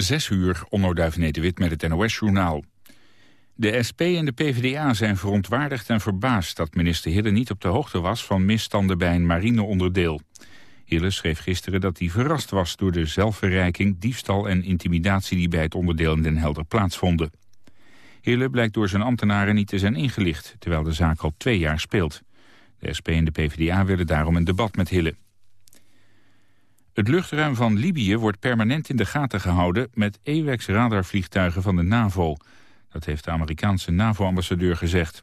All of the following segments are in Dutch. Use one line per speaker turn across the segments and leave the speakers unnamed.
Zes uur, Onno Wit met het NOS-journaal. De SP en de PvdA zijn verontwaardigd en verbaasd... dat minister Hille niet op de hoogte was van misstanden bij een marineonderdeel. Hille schreef gisteren dat hij verrast was door de zelfverrijking... diefstal en intimidatie die bij het onderdeel in Den Helder plaatsvonden. Hille blijkt door zijn ambtenaren niet te zijn ingelicht... terwijl de zaak al twee jaar speelt. De SP en de PvdA willen daarom een debat met Hille. Het luchtruim van Libië wordt permanent in de gaten gehouden... met EWEX-radarvliegtuigen van de NAVO. Dat heeft de Amerikaanse NAVO-ambassadeur gezegd.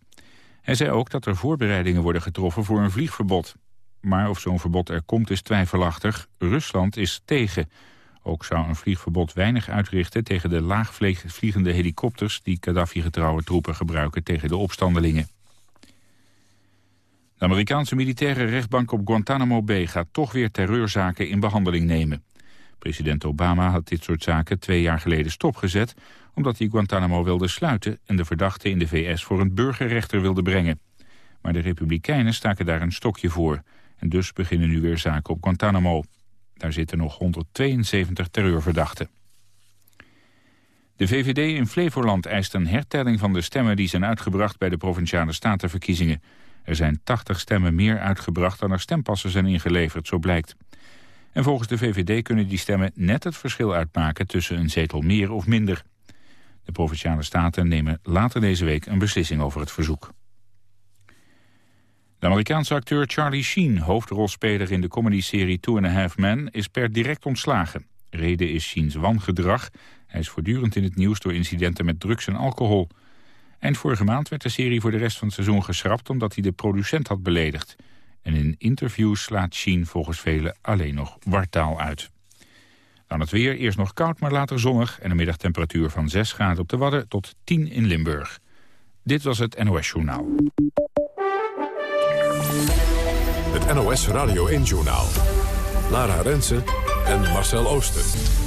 Hij zei ook dat er voorbereidingen worden getroffen voor een vliegverbod. Maar of zo'n verbod er komt is twijfelachtig. Rusland is tegen. Ook zou een vliegverbod weinig uitrichten tegen de laagvliegende helikopters... die Gaddafi-getrouwe troepen gebruiken tegen de opstandelingen. De Amerikaanse militaire rechtbank op Guantanamo Bay gaat toch weer terreurzaken in behandeling nemen. President Obama had dit soort zaken twee jaar geleden stopgezet... omdat hij Guantanamo wilde sluiten en de verdachte in de VS voor een burgerrechter wilde brengen. Maar de Republikeinen staken daar een stokje voor. En dus beginnen nu weer zaken op Guantanamo. Daar zitten nog 172 terreurverdachten. De VVD in Flevoland eist een hertelling van de stemmen die zijn uitgebracht bij de Provinciale Statenverkiezingen. Er zijn 80 stemmen meer uitgebracht dan er stempassen zijn ingeleverd, zo blijkt. En volgens de VVD kunnen die stemmen net het verschil uitmaken tussen een zetel meer of minder. De Provinciale Staten nemen later deze week een beslissing over het verzoek. De Amerikaanse acteur Charlie Sheen, hoofdrolspeler in de comedyserie Two and a Half Men, is per direct ontslagen. Reden is Sheens wangedrag. Hij is voortdurend in het nieuws door incidenten met drugs en alcohol. Eind vorige maand werd de serie voor de rest van het seizoen geschrapt... omdat hij de producent had beledigd. En in interviews slaat Sheen volgens velen alleen nog wartaal uit. Dan het weer, eerst nog koud, maar later zonnig... en een middagtemperatuur van 6 graden op de Wadden tot 10 in Limburg. Dit was het NOS Journaal.
Het NOS Radio 1 Journaal. Lara Rensen en Marcel Ooster.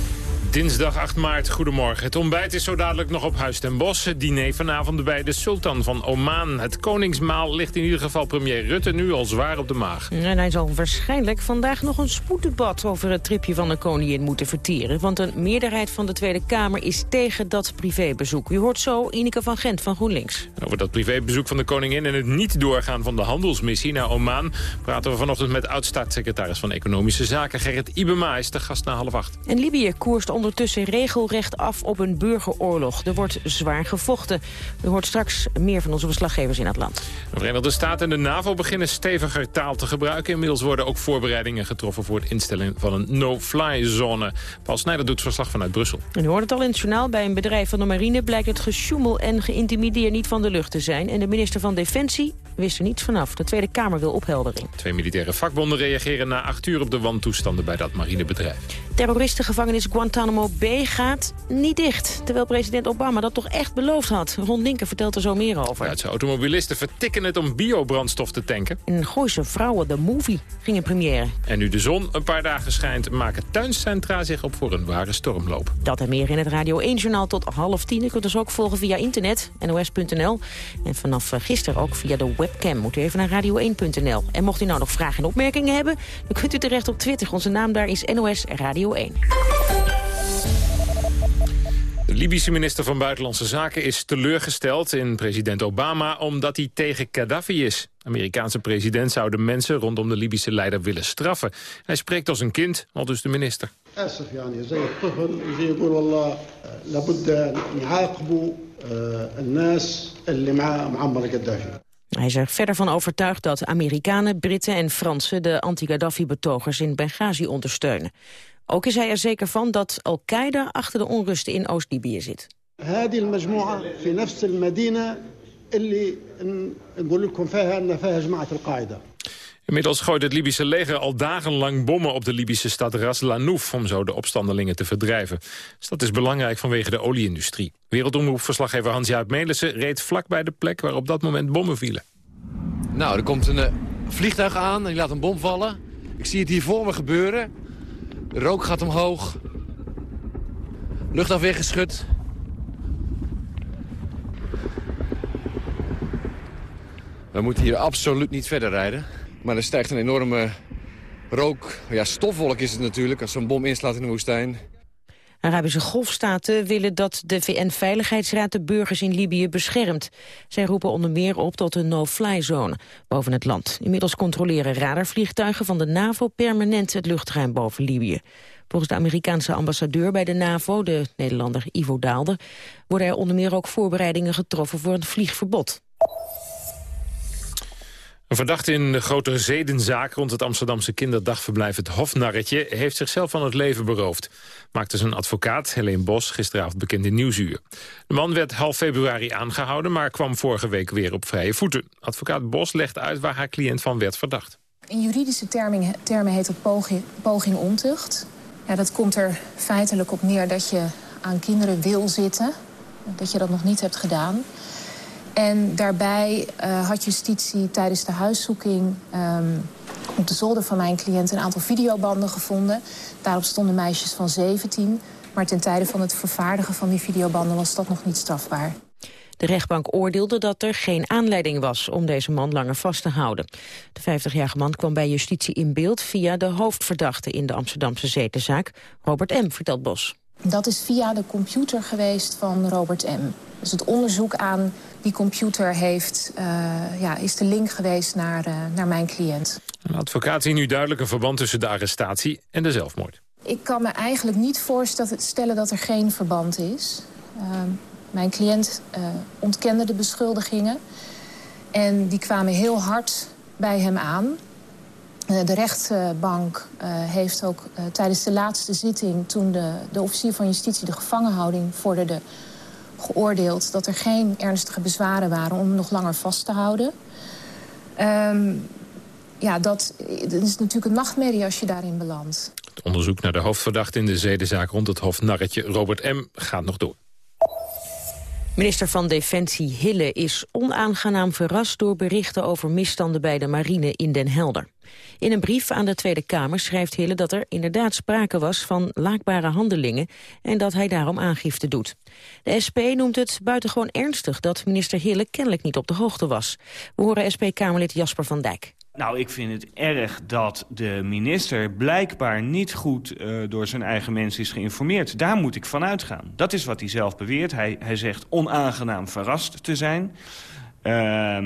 Dinsdag 8 maart, goedemorgen. Het ontbijt is zo dadelijk nog op Huis ten Bosch. Het diner vanavond bij de sultan van Oman. Het koningsmaal ligt in ieder geval premier Rutte nu al zwaar op de maag.
En hij zal waarschijnlijk vandaag nog een spoeddebat over het tripje van de koningin moeten vertieren. Want een meerderheid van de Tweede Kamer is tegen dat privébezoek. U hoort zo Ineke van Gent van GroenLinks.
Over dat privébezoek van de koningin en het niet doorgaan van de handelsmissie naar Oman... praten we vanochtend met oud-staatssecretaris van Economische Zaken Gerrit Ibema. is de gast na half acht.
En Libië koerst ondertussen regelrecht af op een burgeroorlog. Er wordt zwaar gevochten. U hoort straks meer van onze verslaggevers in het land.
De Verenigde Staten en de NAVO beginnen steviger taal te gebruiken. Inmiddels worden ook voorbereidingen getroffen voor het instellen van een no-fly zone. Paul Snijder doet verslag vanuit Brussel.
En u hoort het al in het journaal. Bij een bedrijf van de marine blijkt het gesjoemel en geïntimideer niet van de lucht te zijn. En de minister van Defensie wist er niets vanaf. De Tweede Kamer wil opheldering.
Twee militaire vakbonden reageren na acht uur op de wantoestanden bij dat marinebedrijf.
Terroristengevangenis Guantanamo Bay gaat niet dicht. Terwijl president Obama dat toch echt beloofd had. Ron Linker vertelt er zo meer over.
Duitse automobilisten vertikken het om biobrandstof te tanken.
En Gooise Vrouwen, de movie, ging in première.
En nu de zon een paar dagen schijnt, maken tuincentra zich op voor een ware stormloop.
Dat en meer in het Radio 1-journaal tot half tien. U kunt ons ook volgen via internet, nos.nl. En vanaf eh, gisteren ook via de webcam. Moet u even naar radio1.nl. En mocht u nou nog vragen en opmerkingen hebben... dan kunt u terecht op Twitter. Onze naam daar is NOS Radio 1.
De Libische minister van Buitenlandse Zaken is teleurgesteld in president Obama... omdat hij tegen Gaddafi is. De Amerikaanse president zou de mensen rondom de Libische leider willen straffen. Hij spreekt als een kind, al dus de minister.
Hij is er verder van overtuigd dat Amerikanen, Britten en Fransen... de anti-Gaddafi-betogers in Benghazi ondersteunen. Ook is hij er zeker van dat Al-Qaeda achter de onrusten in Oost-Libië zit.
Inmiddels gooit het Libische leger al dagenlang bommen op de Libische stad Ras Lanouf... om zo de opstandelingen te verdrijven. Dus dat is belangrijk vanwege de olieindustrie. Wereldomroepverslaggever Hans-Jaap Melissen reed vlak bij de plek... waar op dat moment bommen vielen.
Nou, er komt een uh, vliegtuig aan en die laat een bom vallen. Ik zie het hier voor me gebeuren. De rook gaat omhoog. Luchtafweer geschud. We moeten hier absoluut niet verder rijden. Maar er stijgt een enorme rook. Ja, stofwolk is het natuurlijk als zo'n bom inslaat in de woestijn.
Arabische golfstaten willen dat de VN-veiligheidsraad de burgers in Libië beschermt. Zij roepen onder meer op tot een no-fly-zone boven het land. Inmiddels controleren radarvliegtuigen van de NAVO permanent het luchtruim boven Libië. Volgens de Amerikaanse ambassadeur bij de NAVO, de Nederlander Ivo Daalder, worden er onder meer ook voorbereidingen getroffen voor een vliegverbod.
Een verdachte in de grote zedenzaak rond het Amsterdamse kinderdagverblijf Het Hofnarretje heeft zichzelf van het leven beroofd. Maakte zijn advocaat, Helene Bos, gisteravond bekend in Nieuwsuur. De man werd half februari aangehouden, maar kwam vorige week weer op vrije voeten. Advocaat Bos legt uit waar haar cliënt van werd verdacht.
In juridische termen, heet dat poging, poging ontucht. Ja, dat komt er feitelijk op neer dat je aan kinderen wil zitten. Dat je dat nog niet hebt gedaan. En daarbij uh, had justitie tijdens de huiszoeking... Um, op de zolder van mijn cliënt een aantal videobanden gevonden. Daarop stonden meisjes van 17. Maar ten tijde van het vervaardigen van die videobanden was dat nog niet strafbaar.
De rechtbank oordeelde dat er geen aanleiding was om deze man langer vast te houden. De 50-jarige man kwam bij justitie in beeld via de hoofdverdachte in de Amsterdamse zetenzaak, Robert M., vertelt Bos.
Dat is via de computer geweest van Robert M. Dus het onderzoek aan die computer heeft, uh, ja, is de link geweest naar, uh, naar mijn cliënt.
De advocaat ziet nu duidelijk een verband tussen de arrestatie en de zelfmoord.
Ik kan me eigenlijk niet voorstellen dat er geen verband is. Uh, mijn cliënt ontkende de beschuldigingen. En die kwamen heel hard bij hem aan. De rechtbank heeft ook tijdens de laatste zitting... toen de, de officier van justitie de gevangenhouding vorderde geoordeeld dat er geen ernstige bezwaren waren om hem nog langer vast te houden. Um, ja, dat, dat, is natuurlijk een nachtmerrie als je daarin belandt.
Het onderzoek naar de hoofdverdachte in de zedenzaak rond het hofnarretje Robert M. gaat nog door.
Minister van Defensie Hille is onaangenaam verrast door berichten over misstanden bij de marine in Den Helder. In een brief aan de Tweede Kamer schrijft Hille dat er inderdaad sprake was van laakbare handelingen en dat hij daarom aangifte doet. De SP noemt het buitengewoon ernstig dat minister Hille kennelijk niet op de hoogte was. We horen SP-Kamerlid Jasper van Dijk.
Nou, ik vind het erg dat de minister blijkbaar niet goed uh, door zijn eigen mensen is geïnformeerd. Daar moet ik van uitgaan. Dat is wat hij zelf beweert. Hij, hij zegt onaangenaam verrast te zijn. Uh,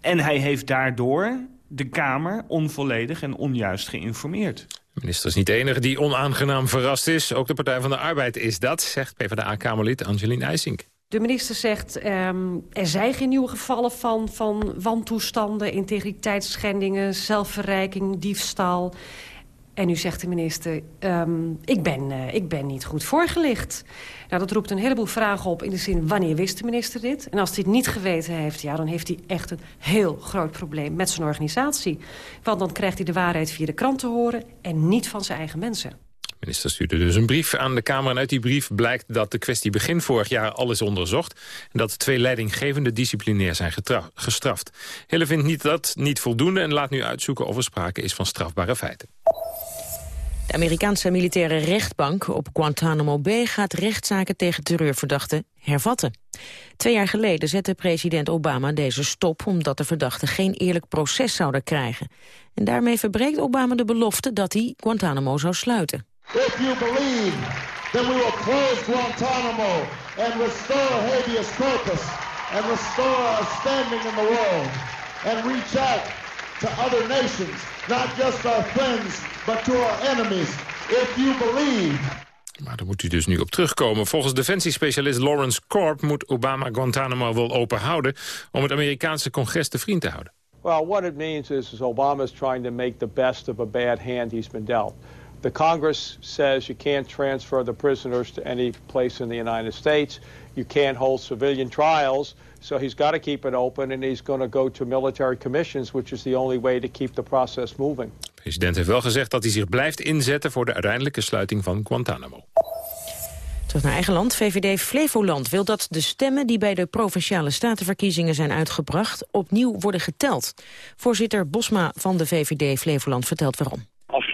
en hij heeft daardoor de Kamer onvolledig en onjuist geïnformeerd.
De minister is niet de enige die onaangenaam verrast is. Ook de Partij van de Arbeid is dat, zegt PvdA-Kamerlid Angelien IJsink.
De minister zegt, um, er zijn geen nieuwe gevallen van, van wantoestanden... integriteitsschendingen, zelfverrijking, diefstal. En nu zegt de minister, um, ik, ben, uh, ik ben niet goed voorgelicht. Nou, dat roept een heleboel vragen op in de zin... wanneer wist de minister dit? En als hij het niet geweten heeft... ja, dan heeft hij echt een heel groot probleem met zijn organisatie. Want dan krijgt hij de waarheid via de krant te horen... en niet van zijn eigen mensen.
De minister stuurde dus een brief aan de Kamer... en uit die brief blijkt dat de kwestie begin vorig jaar alles onderzocht... en dat twee leidinggevende disciplinair zijn gestraft. Hille vindt niet dat niet voldoende en laat nu uitzoeken... of er sprake is van strafbare feiten.
De Amerikaanse militaire rechtbank op Guantanamo Bay gaat rechtszaken tegen terreurverdachten hervatten. Twee jaar geleden zette president Obama deze stop omdat de verdachten geen eerlijk proces zouden krijgen. En daarmee verbreekt Obama de belofte dat hij Guantanamo zou sluiten. If you believe then we will close Guantanamo and restore habeas corpus and restore our standing in the world and reach out to other nations, not just our friends but to our enemies. If you believe...
Maar daar moet u dus nu op terugkomen. Volgens defensiespecialist Lawrence Korb moet Obama Guantanamo wel open houden... om het Amerikaanse congres te vriend te houden.
Well, what it means is, Obama is trying to make the best of a bad hand he's been dealt. The Congress says you can't transfer the prisoners to any place in the United States. You can't hold civilian trials. So he's got to keep it open and he's going to go to military commissions, which is the only way to keep the process moving.
De president heeft wel gezegd dat hij zich blijft inzetten voor de uiteindelijke sluiting van Guantanamo.
Terug naar eigen land. VVD Flevoland wil dat de stemmen die bij de Provinciale Statenverkiezingen zijn uitgebracht opnieuw worden geteld. Voorzitter Bosma van de VVD Flevoland vertelt waarom.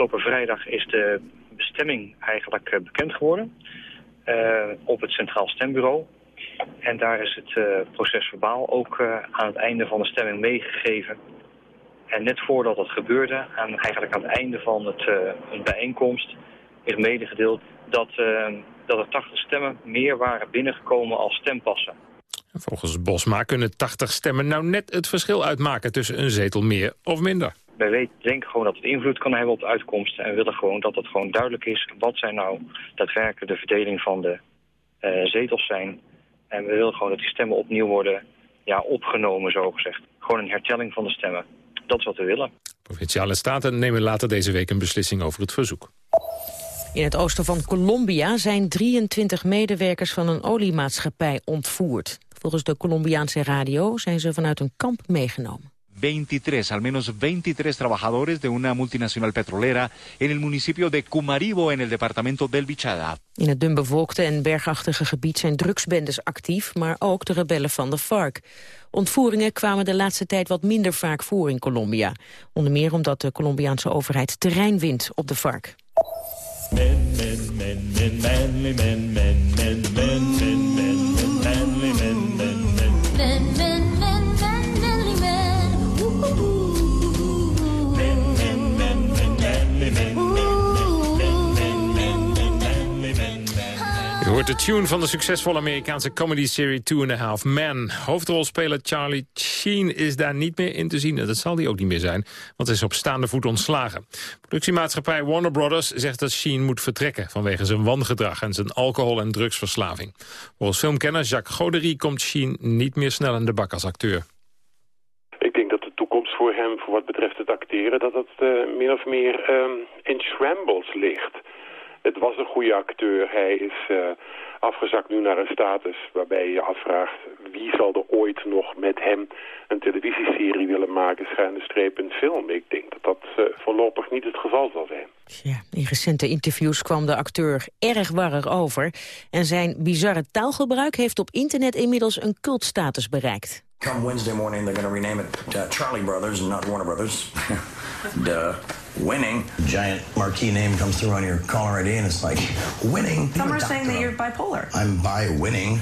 Afgelopen vrijdag is de bestemming eigenlijk eh, bekend geworden uh, op het Centraal Stembureau. En daar is het uh, proces verbaal ook aan het einde van de stemming meegegeven. En net voordat dat gebeurde, aan, eigenlijk aan het einde van het, een bijeenkomst, is medegedeeld dat dat er 80 stemmen meer waren binnengekomen als stempassen.
Volgens Bosma kunnen 80 stemmen nou net het verschil uitmaken tussen een zetel meer of minder.
Wij weten, denken gewoon dat het invloed kan hebben op de uitkomst en willen gewoon dat het gewoon duidelijk is wat zijn nou daadwerkelijk de verdeling van de uh, zetels zijn. En we willen gewoon dat die stemmen opnieuw worden ja, opgenomen, zo gezegd. Gewoon een hertelling van de stemmen. Dat is wat we willen.
Provinciale staten nemen later deze week een beslissing over het verzoek.
In het oosten van Colombia zijn 23 medewerkers van een oliemaatschappij ontvoerd. Volgens de Colombiaanse radio zijn ze vanuit een kamp meegenomen.
23, al menos 23 trabajadores de una multinacional petrolera en el municipio de Cumaribo en el departamento del Bichada.
In het dunbevolkte en bergachtige gebied zijn drugsbendes actief, maar ook de rebellen van de FARC. Ontvoeringen kwamen de laatste tijd wat minder vaak voor in Colombia. Onder meer omdat de Colombiaanse overheid terrein wint op de FARC. Men, men, men, men, manly men, men, men, men, men, men,
hoort de tune van de succesvolle Amerikaanse comedy-serie Two and a Half Men. Hoofdrolspeler Charlie Sheen is daar niet meer in te zien. En dat zal hij ook niet meer zijn, want hij is op staande voet ontslagen. Productiemaatschappij Warner Brothers zegt dat Sheen moet vertrekken... vanwege zijn wangedrag en zijn alcohol- en drugsverslaving. Volgens filmkenner Jacques Goderie komt Sheen niet meer snel in de bak als acteur.
Ik denk dat de toekomst voor hem, voor wat betreft het acteren... dat dat uh, min of meer um, in shambles ligt het was een goede acteur. Hij is uh, afgezakt nu naar een status waarbij je afvraagt... wie zal er ooit nog met hem een televisieserie willen maken... schuine streep een film. Ik denk dat dat uh, voorlopig niet het geval zal zijn.
Ja, in recente interviews kwam de acteur erg warrig over. En zijn bizarre taalgebruik heeft op internet inmiddels een cultstatus bereikt. Come Wednesday morning they're going to rename it uh, Charlie Brothers and not Warner Brothers. Duh winning. Giant marquee name comes through on your caller ID and it's like, winning.
Some are saying that you're bipolar.
I'm by winning.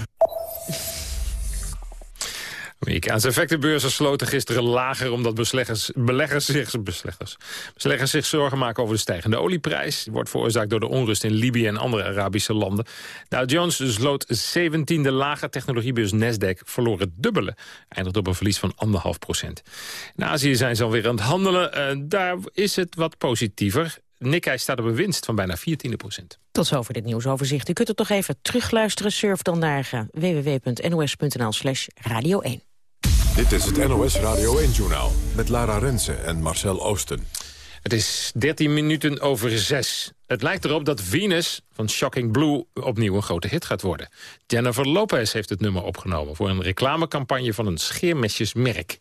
Amerikaanse effectenbeurzen sloten gisteren lager... omdat beleggers, beleggers, zich, beleggers, beleggers zich zorgen maken over de stijgende olieprijs. Die wordt veroorzaakt door de onrust in Libië en andere Arabische landen. Dow Jones sloot 17e lager. Technologiebeurs Nasdaq verloor het dubbele. Eindigt op een verlies van 1,5 procent. In Azië zijn ze alweer aan het handelen. Uh, daar is het wat positiever. Nikkei staat op een winst van bijna 14 procent.
Tot zover dit nieuwsoverzicht. U kunt het toch even terugluisteren. Surf dan naar uh, www.nos.nl slash radio 1.
Dit is het NOS Radio 1-journaal met Lara Rensen en Marcel Oosten.
Het is 13 minuten over 6. Het lijkt erop dat Venus van Shocking Blue opnieuw een grote hit gaat worden. Jennifer Lopez heeft het nummer opgenomen... voor een reclamecampagne van een scheermesjesmerk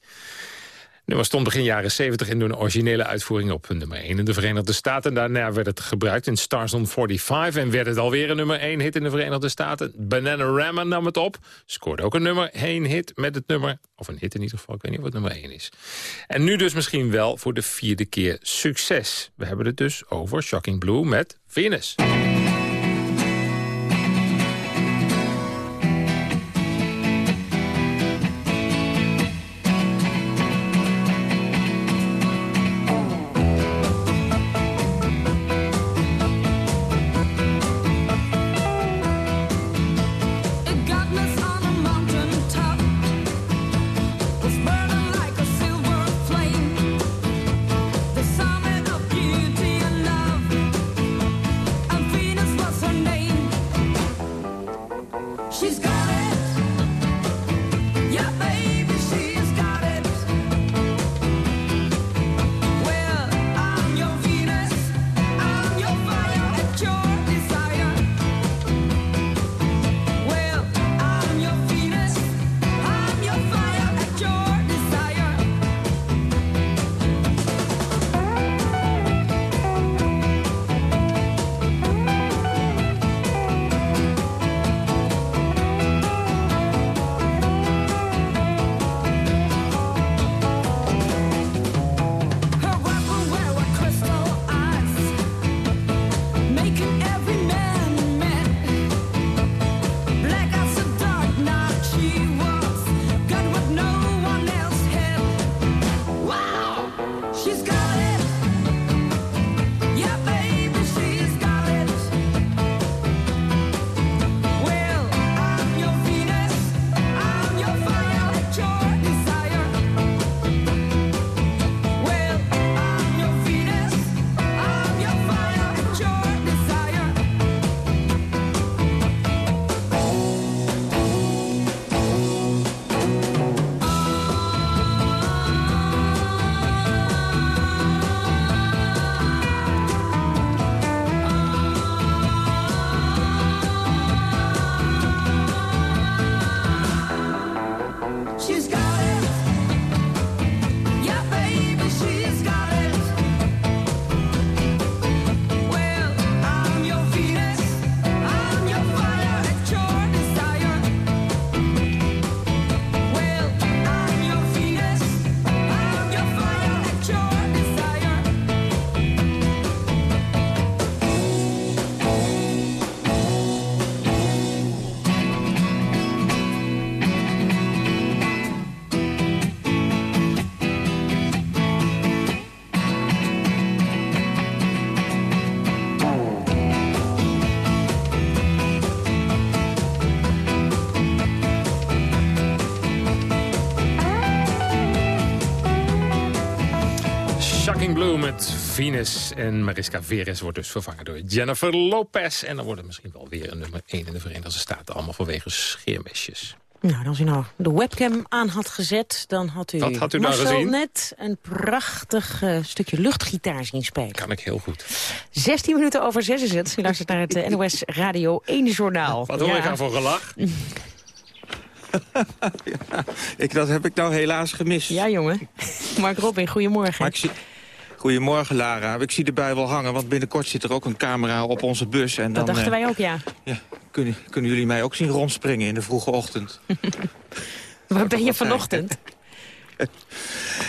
nummer stond begin jaren 70 in een originele uitvoering op nummer 1 in de Verenigde Staten. Daarna werd het gebruikt in Stars on 45 en werd het alweer een nummer 1 hit in de Verenigde Staten. Bananarama nam het op, scoorde ook een nummer 1 hit met het nummer, of een hit in ieder geval, ik weet niet wat nummer 1 is. En nu dus misschien wel voor de vierde keer succes. We hebben het dus over Shocking Blue met Venus. Venus. En Mariska Veres wordt dus vervangen door Jennifer Lopez. En dan wordt het misschien wel weer een nummer 1 in de Verenigde Staten. Allemaal vanwege scheermesjes.
Nou, als u nou de webcam aan had gezet, dan had u,
Wat had u nou
Marcel
gezien?
net een prachtig eh, stukje luchtgitaar zien spelen.
Kan ik heel goed.
16 minuten over 6 is het. U luistert naar het eh, NOS Radio 1 Journaal.
Wat hoor
Ja.
ik aan voor gelach?
Ik, dat heb ik nou helaas gemist.
Ja, jongen. Mark Robin, goedemorgen.
Goedemorgen, Lara. Ik zie de bui wel hangen, want binnenkort zit er ook een camera op onze bus. En dan
Dat dachten
eh,
wij ook, ja.
ja, kunnen, kunnen jullie mij ook zien rondspringen in de vroege ochtend.
Waar ben je vanochtend?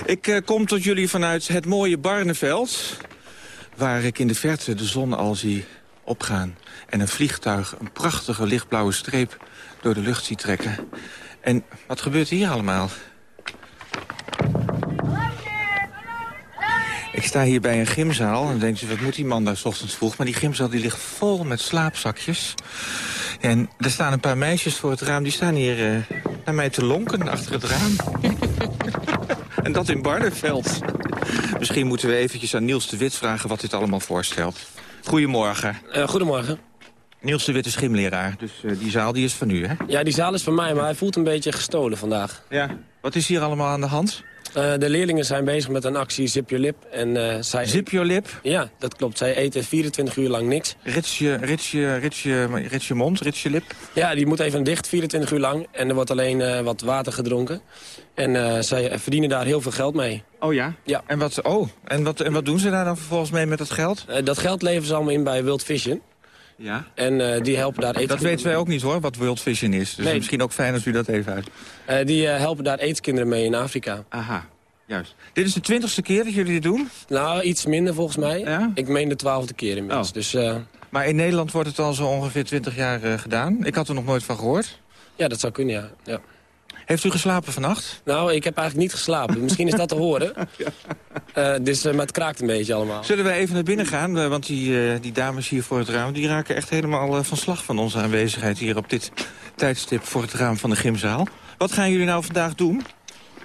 Ik eh, kom tot jullie vanuit het mooie Barneveld... waar ik in de verte de zon al zie opgaan... en een vliegtuig een prachtige lichtblauwe streep door de lucht zie trekken. En wat gebeurt hier allemaal? Ik sta hier bij een gymzaal en dan denkt u, wat moet die man daar 's ochtends vroeg? Maar die gymzaal die ligt vol met slaapzakjes. En er staan een paar meisjes voor het raam, die staan hier eh, naar mij te lonken achter het raam. en dat in Barneveld. Misschien moeten we eventjes aan Niels de Wit vragen wat dit allemaal voorstelt. Goedemorgen.
Eh, goedemorgen.
Niels de Wit is gymleraar, dus eh, die zaal die is van u, hè?
Ja, die zaal is van mij, maar hij voelt een beetje gestolen vandaag.
Ja. Wat is hier allemaal aan de hand?
Eh, de leerlingen zijn bezig met een actie Zip Your Lip. En, eh, zij...
Zip Your Lip?
Ja, dat klopt. Zij eten 24 uur lang niks.
Rits je, rits je, rits je, rits je mond, rits je lip?
Ja, die moet even dicht, 24 uur lang. En er wordt alleen eh, wat water gedronken. En zij verdienen daar heel veel geld mee.
Oh ja?
Ja.
En wat, oh, en wat, en wat doen ze daar dan vervolgens mee met dat geld?
Dat geld leveren ze allemaal in bij World Vision.
Ja.
En eh, die helpen daar eten.
Dat weten wij ook niet hoor, wat World Vision is. Dus
Nee.
misschien ook fijn als u dat even uit.
Eh, die eh, helpen daar eetskinderen mee in Afrika.
Aha, juist. Dit is de twintigste keer dat jullie dit doen?
Nou, iets minder volgens mij.
Ja?
Ik meen de twaalfde keer inmiddels.
Oh.
Dus
Maar in Nederland wordt het al zo ongeveer 20 jaar gedaan. Ik had er nog nooit van gehoord.
ja, dat zou kunnen, ja. ja.
Heeft u geslapen vannacht?
Nou, ik heb eigenlijk niet geslapen. Misschien is dat te horen. Eh, dus, eh, maar het kraakt een beetje allemaal.
Zullen wij even naar binnen gaan? Eh, Want die, eh, die dames hier voor het raam... die raken echt helemaal eh, van slag van onze aanwezigheid... hier op dit tijdstip voor het raam van de gymzaal. Wat gaan jullie nou vandaag doen?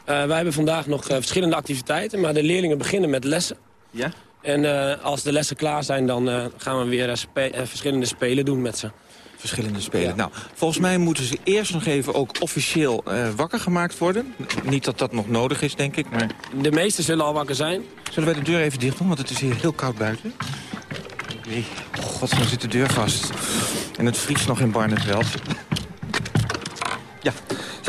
Eh, wij hebben vandaag nog eh, verschillende activiteiten, maar de leerlingen beginnen met lessen.
Ja?
En eh, als de lessen klaar zijn, dan eh, gaan we weer spe- verschillende spelen doen met ze.
Verschillende spelen. Nou, volgens mij moeten ze eerst nog even ook officieel eh, wakker gemaakt worden. Niet dat dat nog nodig is, denk ik, maar...
De meesten zullen al wakker zijn.
Zullen wij de deur even dicht doen, want het is hier heel koud buiten? Nee, god, dan zit de deur vast. En het vriest nog in Barneveld. Ja,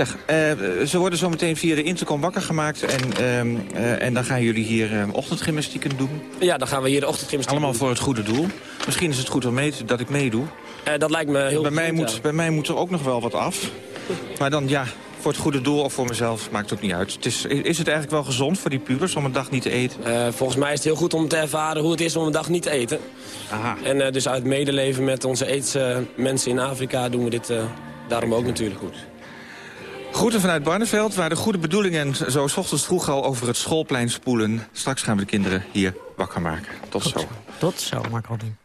zeg, eh, ze worden zo meteen via de intercom wakker gemaakt... en, ehm, eh, en dan gaan jullie hier eh, ochtendgymnastieken doen.
Ja, dan gaan we hier de ochtendgymnastiek
Allemaal voor het goede doel. Misschien is het goed om mee te- dat ik meedoe.
Eh, dat lijkt me heel
bij, mij
goed,
moet,
ja.
bij mij moet er ook nog wel wat af. Maar dan, ja, voor het goede doel of voor mezelf maakt het ook niet uit. Het is, is het eigenlijk wel gezond voor die pubers om een dag niet te eten?
Volgens mij is het heel goed om te ervaren hoe het is om een dag niet te eten.
Aha.
En dus uit medeleven met onze aids mensen in Afrika doen we dit daarom ook natuurlijk goed.
Groeten vanuit Barneveld, waar de goede bedoelingen zo 's ochtends vroeg al over het schoolplein spoelen. Straks gaan we de kinderen hier wakker maken. Tot zo.
Tot zo, Mark Robin.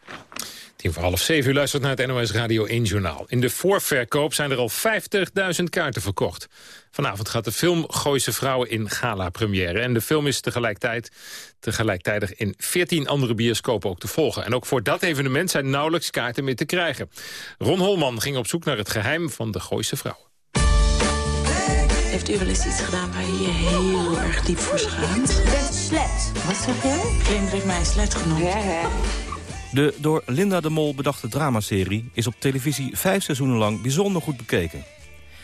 Tien voor half zeven, u luistert naar het NOS Radio 1 Journaal. In de voorverkoop zijn er al 50.000 kaarten verkocht. Vanavond gaat de film Gooise Vrouwen in gala-première. En de film is tegelijkertijd, tegelijkertijd in 14 andere bioscopen ook te volgen. En ook voor dat evenement zijn nauwelijks kaarten meer te krijgen. Ron Holman ging op zoek naar het geheim van de Gooise Vrouwen.
Heeft u wel eens iets gedaan waar je je heel erg diep voor schaamt? Je bent een slet. Wat zeg jij? Vlinder heeft mij een slet genoemd.
De door Linda de Mol bedachte dramaserie is op televisie vijf seizoenen lang bijzonder goed bekeken.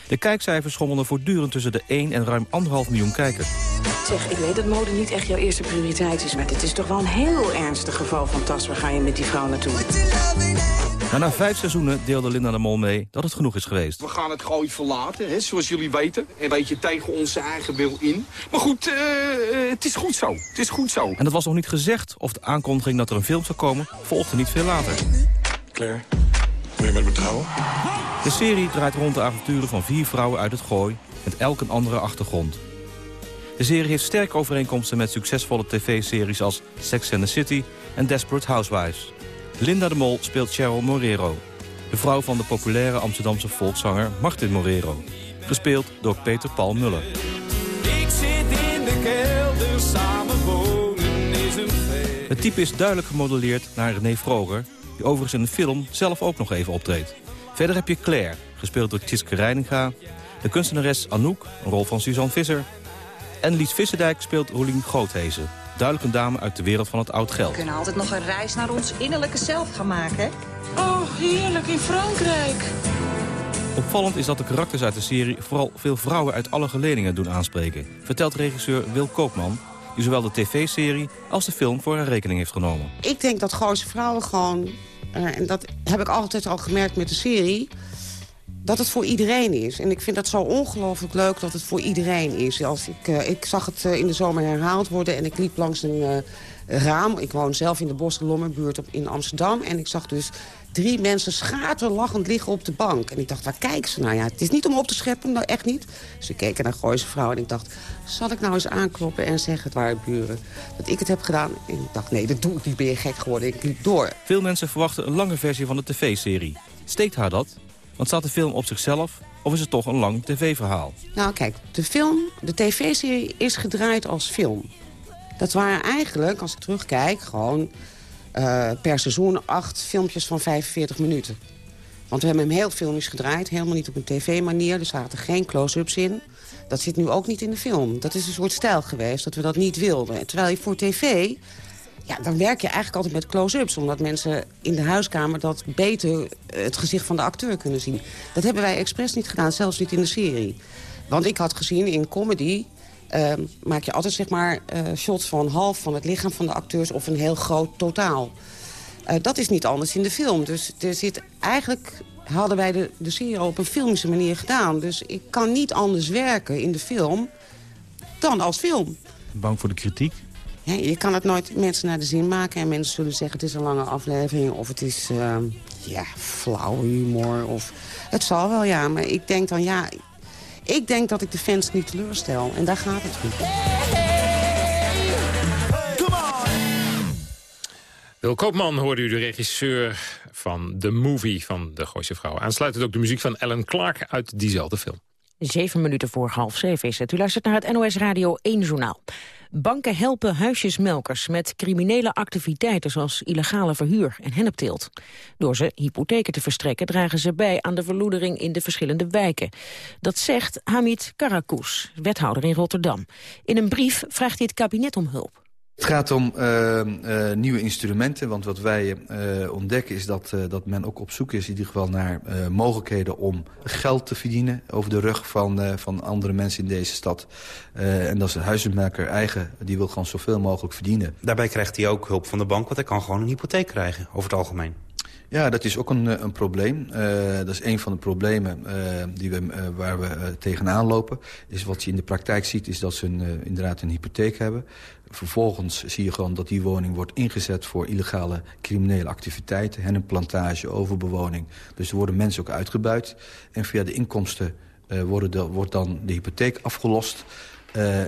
De kijkcijfers schommelden voortdurend tussen de 1 en ruim 1,5 miljoen kijkers.
Zeg, ik weet dat mode niet echt jouw eerste prioriteit is... maar dit is toch wel een heel ernstig geval van tas. Waar ga je met die vrouw naartoe?
Maar na vijf seizoenen deelde Linda de Mol mee dat het genoeg is geweest.
We gaan het gooi verlaten, hè, zoals jullie weten. Een beetje tegen onze eigen wil in. Maar goed, eh, eh, het is goed zo. Het is goed zo.
En dat was nog niet gezegd of de aankondiging dat er een film zou komen... volgde niet veel later.
Claire, wil je met me trouwen?
De serie draait rond de avonturen van vier vrouwen uit het gooi... met elk een andere achtergrond. De serie heeft sterke overeenkomsten met succesvolle tv-series als Sex and the City en Desperate Housewives. Linda de Mol speelt Cheryl Morero, de vrouw van de populaire Amsterdamse volkszanger Martin Morero. Gespeeld door Peter Paul Muller.
Ik zit in de kelder, samen wonen is een
Het type is duidelijk gemodelleerd naar René Vroger... die overigens in de film zelf ook nog even optreedt. Verder heb je Claire, gespeeld door Tjitske Reininga... de kunstenares Anouk, een rol van Suzanne Visser... en Lies Visserdijk speelt Roelien Groothezen... duidelijk een dame uit de wereld van het oud geld.
We kunnen altijd nog een reis naar ons innerlijke zelf gaan maken.
Oh, heerlijk in Frankrijk.
Opvallend is dat de karakters uit de serie vooral veel vrouwen uit alle geledingen doen aanspreken, vertelt regisseur Wil Koopman, die zowel de tv-serie als de film voor haar rekening heeft genomen.
Ik denk dat Gooise vrouwen gewoon, eh, en dat heb ik altijd al gemerkt met de serie... dat het voor iedereen is. En ik vind dat zo ongelooflijk leuk dat het voor iedereen is. Als ik, eh, ik zag het eh, in de zomer herhaald worden en ik liep langs een raam. Ik woon zelf in de Bosch-Lommerbuurt in Amsterdam. En ik zag dus drie mensen schaterlachend liggen op de bank. En ik dacht, waar kijken ze nou? Ja, het is niet om op te scheppen, nou echt niet. Ze keken naar Gooise vrouw en ik dacht... zal ik nou eens aankloppen en zeggen, het waren buren... dat ik het heb gedaan? En ik dacht, nee, dat doe ik niet, ben je gek geworden. Ik liep door.
Veel mensen verwachten een lange versie van de tv-serie. Steekt haar dat? Want staat de film op zichzelf of is het toch een lang tv-verhaal?
Nou, kijk, de film, de tv-serie is gedraaid als film. Dat waren eigenlijk, als ik terugkijk, gewoon uh, per seizoen acht filmpjes van 45 minuten. Want we hebben hem heel filmisch gedraaid, helemaal niet op een tv-manier. Er zaten geen close-ups in. Dat zit nu ook niet in de film. Dat is een soort stijl geweest, dat we dat niet wilden. Terwijl je voor tv, ja, dan werk je eigenlijk altijd met close-ups. Omdat mensen in de huiskamer dat beter het gezicht van de acteur kunnen zien. Dat hebben wij expres niet gedaan, zelfs niet in de serie. Want ik had gezien in comedy uh, maak je altijd zeg maar, uh, shots van half van het lichaam van de acteurs... of een heel groot totaal. Uh, dat is niet anders in de film. Dus er zit eigenlijk hadden wij de, de serie op een filmische manier gedaan. Dus ik kan niet anders werken in de film dan als film.
Bang voor de kritiek?
Ja, je kan het nooit mensen naar de zin maken. En mensen zullen zeggen het is een lange aflevering. Of het is uh, ja, flauw humor. Of, het zal wel, ja. Maar ik denk dan, ja, ik denk dat ik de fans niet teleurstel. En daar gaat het goed.
Wil Koopman hoorde u de regisseur van The Movie van De Gooise Vrouw. Aansluitend ook de muziek van Alan Clark uit diezelfde film.
Zeven minuten voor half zeven is het. U luistert naar het NOS Radio 1 Journaal. Banken helpen huisjesmelkers met criminele activiteiten zoals illegale verhuur en hennepteelt. Door ze hypotheken te verstrekken dragen ze bij aan de verloedering in de verschillende wijken. Dat zegt Hamid Karakous, wethouder in Rotterdam. In een brief vraagt hij het kabinet om hulp.
Het gaat om uh, uh, nieuwe instrumenten, want wat wij uh, ontdekken is dat, dat men ook op zoek is in ieder geval naar mogelijkheden om geld te verdienen over de rug van, van andere mensen in deze stad. en dat is een huizenmaker eigen, die wil gewoon zoveel mogelijk verdienen.
Daarbij krijgt hij ook hulp van de bank, want hij kan gewoon een hypotheek krijgen over het algemeen.
Ja, dat is ook een, een probleem. Uh, dat is een van de problemen uh, die we, waar we tegenaan lopen. Is wat je in de praktijk ziet, is dat ze inderdaad een hypotheek hebben. Vervolgens zie je gewoon dat die woning wordt ingezet voor illegale criminele activiteiten. En een plantage, overbewoning. Dus er worden mensen ook uitgebuit. En via de inkomsten de, wordt dan de hypotheek afgelost.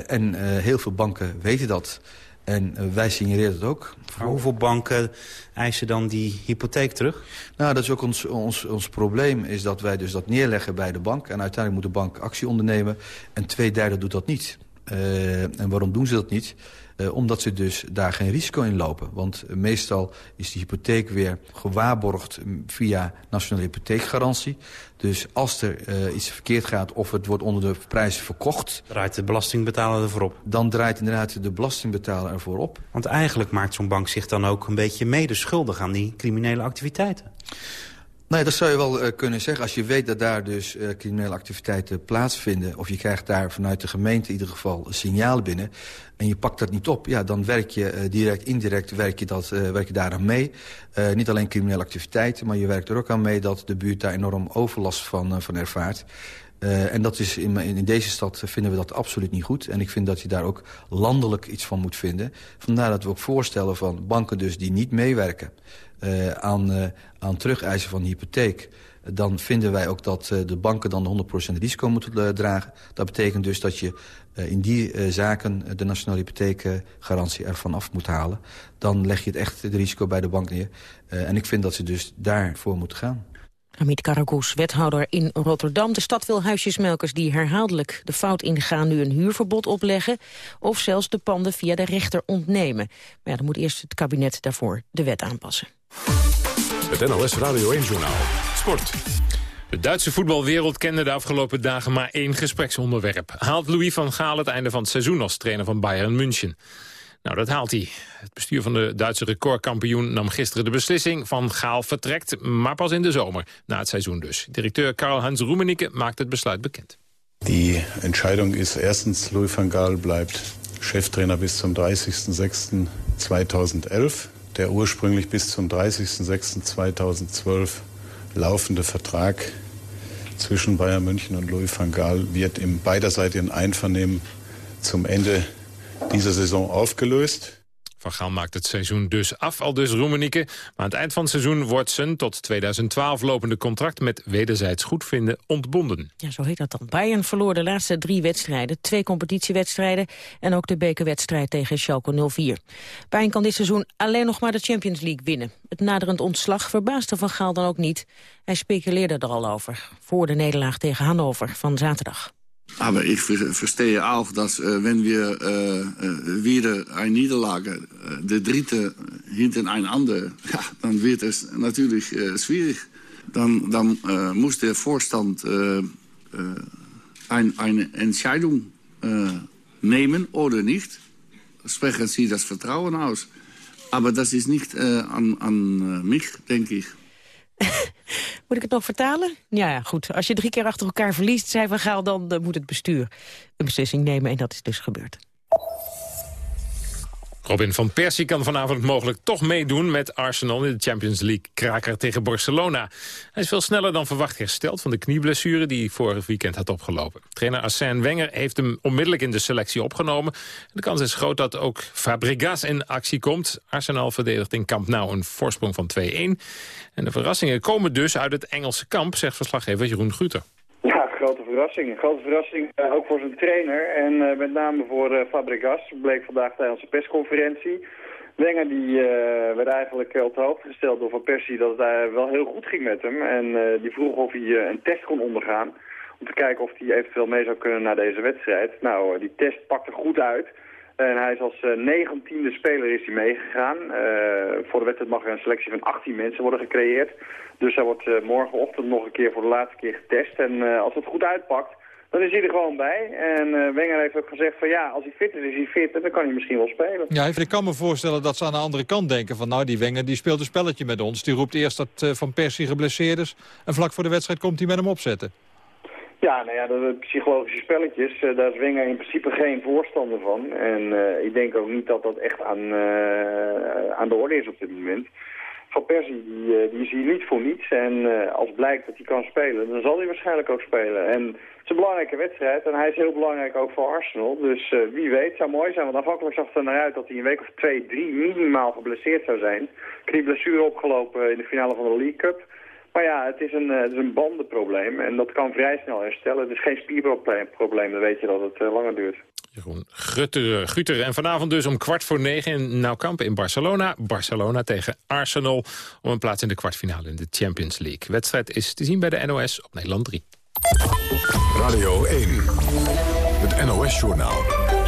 en heel veel banken weten dat. En uh, wij signaleren het ook.
Maar hoeveel banken eisen dan die hypotheek terug?
Nou, dat is ook ons, ons, ons probleem, is dat wij dus dat neerleggen bij de bank. En uiteindelijk moet de bank actie ondernemen. En twee derde doet dat niet. Uh, en waarom doen ze dat niet? Uh, omdat ze dus daar geen risico in lopen. Want uh, meestal is de hypotheek weer gewaarborgd via nationale hypotheekgarantie. Dus als er uh, iets verkeerd gaat of het wordt onder de prijs verkocht...
Draait de belastingbetaler ervoor op?
Dan draait inderdaad de belastingbetaler ervoor op.
Want eigenlijk maakt zo'n bank zich dan ook een beetje mede schuldig aan die criminele activiteiten.
Nee, dat zou je wel uh, kunnen zeggen. Als je weet dat daar dus uh, criminele activiteiten plaatsvinden... of je krijgt daar vanuit de gemeente in ieder geval signalen binnen... en je pakt dat niet op, ja, dan werk je uh, direct, indirect werk je, dat, werk je daar aan mee. niet alleen criminele activiteiten, maar je werkt er ook aan mee... dat de buurt daar enorm overlast van, van ervaart. Uh, en dat is in, in, deze stad vinden we dat absoluut niet goed. En ik vind dat je daar ook landelijk iets van moet vinden. Vandaar dat we ook voorstellen van banken dus die niet meewerken... Uh, aan, uh, aan terugeisen van de hypotheek... dan vinden wij ook dat de banken dan 100% risico moeten dragen. Dat betekent dus dat je in die zaken de nationale hypotheekgarantie ervan af moet halen. Dan leg je het echt het risico bij de bank neer. en ik vind dat ze dus daarvoor moeten gaan.
Hamid Karagoes, wethouder in Rotterdam. De stad wil huisjesmelkers die herhaaldelijk de fout ingaan... nu een huurverbod opleggen of zelfs de panden via de rechter ontnemen. Maar ja, dan moet eerst het kabinet daarvoor de wet aanpassen.
Het NOS Radio 1-journaal. Sport.
De Duitse voetbalwereld kende de afgelopen dagen maar één gespreksonderwerp. Haalt Louis van Gaal het einde van het seizoen als trainer van Bayern München? Nou, dat haalt hij. Het bestuur van de Duitse recordkampioen nam gisteren de beslissing van Gaal vertrekt, maar pas in de zomer, na het seizoen dus. Directeur Karl-Heinz Rummenigge maakt het besluit bekend.
Die Entscheidung ist erstens, Louis van Gaal bleibt Cheftrainer bis zum 30.06.2011. Der ursprünglich bis zum 30.06.2012 laufende Vertrag zwischen Bayern München und Louis van Gaal wird im beiderseitigen Einvernehmen zum Ende dieser Saison aufgelöst.
Van Gaal maakt het seizoen dus af, al dus Roemenieke. Maar aan het eind van het seizoen wordt zijn tot 2012 lopende contract... met wederzijds goedvinden ontbonden.
Ja, zo heet dat dan. Bayern verloor de laatste drie wedstrijden. Twee competitiewedstrijden en ook de bekerwedstrijd tegen Schalke 04. Bayern kan dit seizoen alleen nog maar de Champions League winnen. Het naderend ontslag verbaasde Van Gaal dan ook niet. Hij speculeerde er al over, voor de nederlaag tegen Hannover van zaterdag.
Aber ich verstehe auch, dass äh, wenn wir äh, wieder eine Niederlage, äh, der dritte hintereinander, ja, dann wird es natürlich äh, schwierig. Dann, dann äh, muss der Vorstand äh, ein, eine Entscheidung nehmen oder nicht. Sprechen Sie das Vertrauen aus. Aber das ist nicht an, an mich, denke ich.
Moet ik het nog vertalen? Ja, goed. Als je drie keer achter elkaar verliest, zei Van Gaal... dan moet het bestuur een beslissing nemen en dat is dus gebeurd.
Robin van Persie kan vanavond mogelijk toch meedoen met Arsenal in de Champions League kraker tegen Barcelona. Hij is veel sneller dan verwacht hersteld van de knieblessure die vorig weekend had opgelopen. Trainer Arsène Wenger heeft hem onmiddellijk in de selectie opgenomen. De kans is groot dat ook Fabregas in actie komt. Arsenal verdedigt in Camp Nou een voorsprong van 2-1. En de verrassingen komen dus uit het Engelse kamp, zegt verslaggever Jeroen Guter.
Grote verrassing. Een grote verrassing uh, ook voor zijn trainer en uh, met name voor uh, Fabregas. bleek vandaag tijdens de persconferentie. Wenger die werd eigenlijk op de hoogte gesteld door Van Persie dat het wel heel goed ging met hem. En die vroeg of hij een test kon ondergaan om te kijken of hij eventueel mee zou kunnen naar deze wedstrijd. Nou, die test pakte goed uit. En hij is als negentiende speler is hij meegegaan. voor de wedstrijd mag er een selectie van 18 mensen worden gecreëerd. Dus hij wordt uh, morgenochtend nog een keer voor de laatste keer getest. En als het goed uitpakt, dan is hij er gewoon bij. En Wenger heeft ook gezegd van ja, als hij fit is, is hij fit. En dan kan hij misschien wel spelen.
Ja, ik kan me voorstellen dat ze aan de andere kant denken van... nou, die Wenger die speelt een spelletje met ons. Die roept eerst dat Van Persie geblesseerd is. En vlak voor de wedstrijd komt hij met hem opzetten.
Ja, nou ja, dat psychologische spelletjes, daar is Wenger in principe geen voorstander van. En ik denk ook niet dat dat echt aan, aan de orde is op dit moment. Van Persie, die, eh, die is hier niet voor niets. En als blijkt dat hij kan spelen, dan zal hij waarschijnlijk ook spelen. En het is een belangrijke wedstrijd en hij is heel belangrijk ook voor Arsenal. Dus wie weet, zou mooi zijn. Want afhankelijk zag het er naar uit dat hij een week of twee, drie minimaal geblesseerd zou zijn. Knieblessure opgelopen in de finale van de League Cup. Maar ja, het is, een, het is een bandenprobleem en dat kan vrij snel herstellen. Het is geen spierprobleem, dan weet je dat het langer duurt.
Jeroen Gutter, Gutter. En vanavond dus om kwart voor negen in Naukamp in Barcelona. Barcelona tegen Arsenal om een plaats in de kwartfinale in de Champions League. wedstrijd is te zien bij de NOS op Nederland 3.
Radio 1, het NOS-journaal.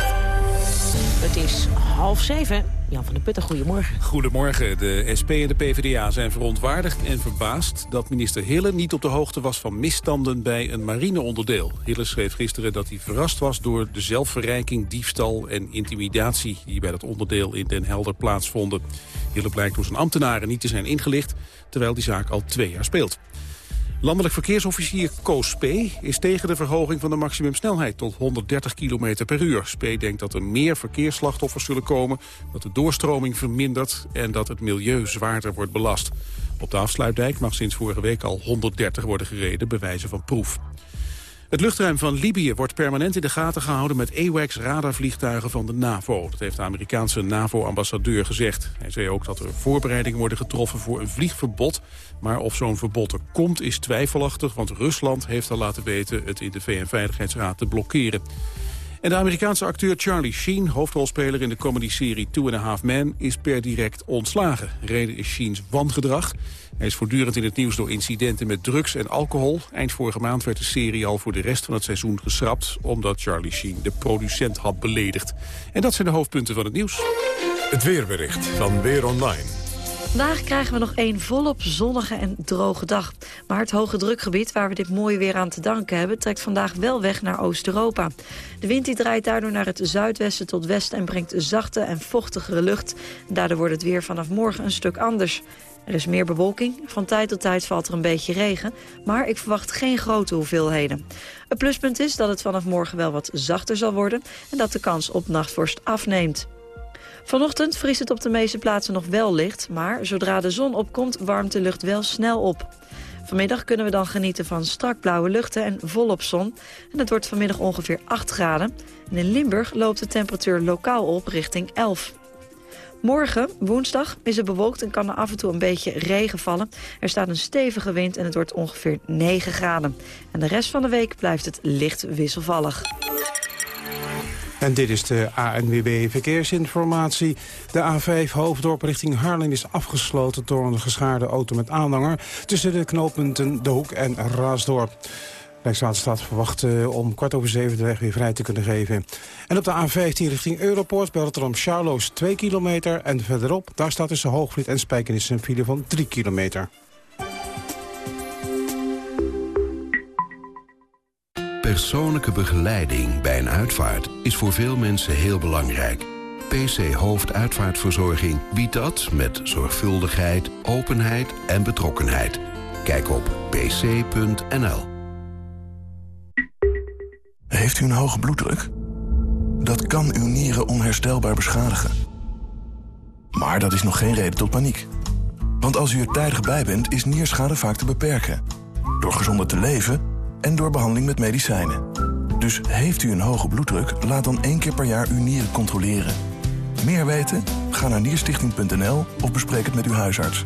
Het is half zeven. Jan van der Putten, goedemorgen.
Goedemorgen. De SP en de PvdA zijn verontwaardigd en verbaasd... dat minister Hille niet op de hoogte was van misstanden bij een marineonderdeel. Hille schreef gisteren dat hij verrast was door de zelfverrijking, diefstal en intimidatie... die bij dat onderdeel in Den Helder plaatsvonden. Hille blijkt door zijn ambtenaren niet te zijn ingelicht... terwijl die zaak al twee jaar speelt. Landelijk verkeersofficier Koos Spee is tegen de verhoging van de maximumsnelheid tot 130 km per uur. Spee denkt dat er meer verkeersslachtoffers zullen komen, dat de doorstroming vermindert en dat het milieu zwaarder wordt belast. Op de afsluitdijk mag sinds vorige week al 130 worden gereden, bij wijze van proef. Het luchtruim van Libië wordt permanent in de gaten gehouden met AWACS radarvliegtuigen van de NAVO. Dat heeft de Amerikaanse NAVO-ambassadeur gezegd. Hij zei ook dat er voorbereidingen worden getroffen voor een vliegverbod. Maar of zo'n verbod er komt is twijfelachtig, want Rusland heeft al laten weten het in de VN-veiligheidsraad te blokkeren. En de Amerikaanse acteur Charlie Sheen, hoofdrolspeler in de comedyserie Two and a Half Men, is per direct ontslagen. Reden is Sheens wangedrag. Hij is voortdurend in het nieuws door incidenten met drugs en alcohol. Eind vorige maand werd de serie al voor de rest van het seizoen geschrapt... omdat Charlie Sheen de producent had beledigd. En dat zijn de hoofdpunten van het nieuws.
Het weerbericht van Weer Online.
Vandaag krijgen we nog één volop zonnige en droge dag. Maar het hoge drukgebied waar we dit mooie weer aan te danken hebben... trekt vandaag wel weg naar Oost-Europa. De wind die draait daardoor naar het zuidwesten tot westen... en brengt zachte en vochtigere lucht. Daardoor wordt het weer vanaf morgen een stuk anders. Er is meer bewolking, van tijd tot tijd valt er een beetje regen... maar ik verwacht geen grote hoeveelheden. Het pluspunt is dat het vanaf morgen wel wat zachter zal worden... en dat de kans op nachtvorst afneemt. Vanochtend vriest het op de meeste plaatsen nog wel licht... maar zodra de zon opkomt warmt de lucht wel snel op. Vanmiddag kunnen we dan genieten van strak blauwe luchten en volop zon. En het wordt vanmiddag ongeveer 8 graden. En in Limburg loopt de temperatuur lokaal op richting 11. Morgen, woensdag, is het bewolkt en kan er af en toe een beetje regen vallen. Er staat een stevige wind en het wordt ongeveer 9 graden. En de rest van de week blijft het licht wisselvallig.
En dit is de ANWB Verkeersinformatie. De A5 Hoofddorp richting Haarlem is afgesloten door een geschaarde auto met aanhanger... tussen de knooppunten De Hoek en Raasdorp. Rijkswaterstaat verwacht uh, om kwart over zeven de weg weer vrij te kunnen geven. En op de A15 richting Europoort bij Rotterdam Charloes 2 kilometer. En verderop, daar staat tussen Hoogvliet en Spijkenis een file van 3 kilometer.
Persoonlijke begeleiding bij een uitvaart is voor veel mensen heel belangrijk. PC Hoofduitvaartverzorging biedt dat met zorgvuldigheid, openheid en betrokkenheid. Kijk op pc.nl.
Heeft u een hoge bloeddruk? Dat kan uw nieren onherstelbaar beschadigen. Maar dat is nog geen reden tot paniek. Want als u er tijdig bij bent, is nierschade vaak te beperken. Door gezonder te leven en door behandeling met medicijnen. Dus heeft u een hoge bloeddruk, laat dan één keer per jaar uw nieren controleren. Meer weten? Ga naar nierstichting.nl of bespreek het met uw huisarts.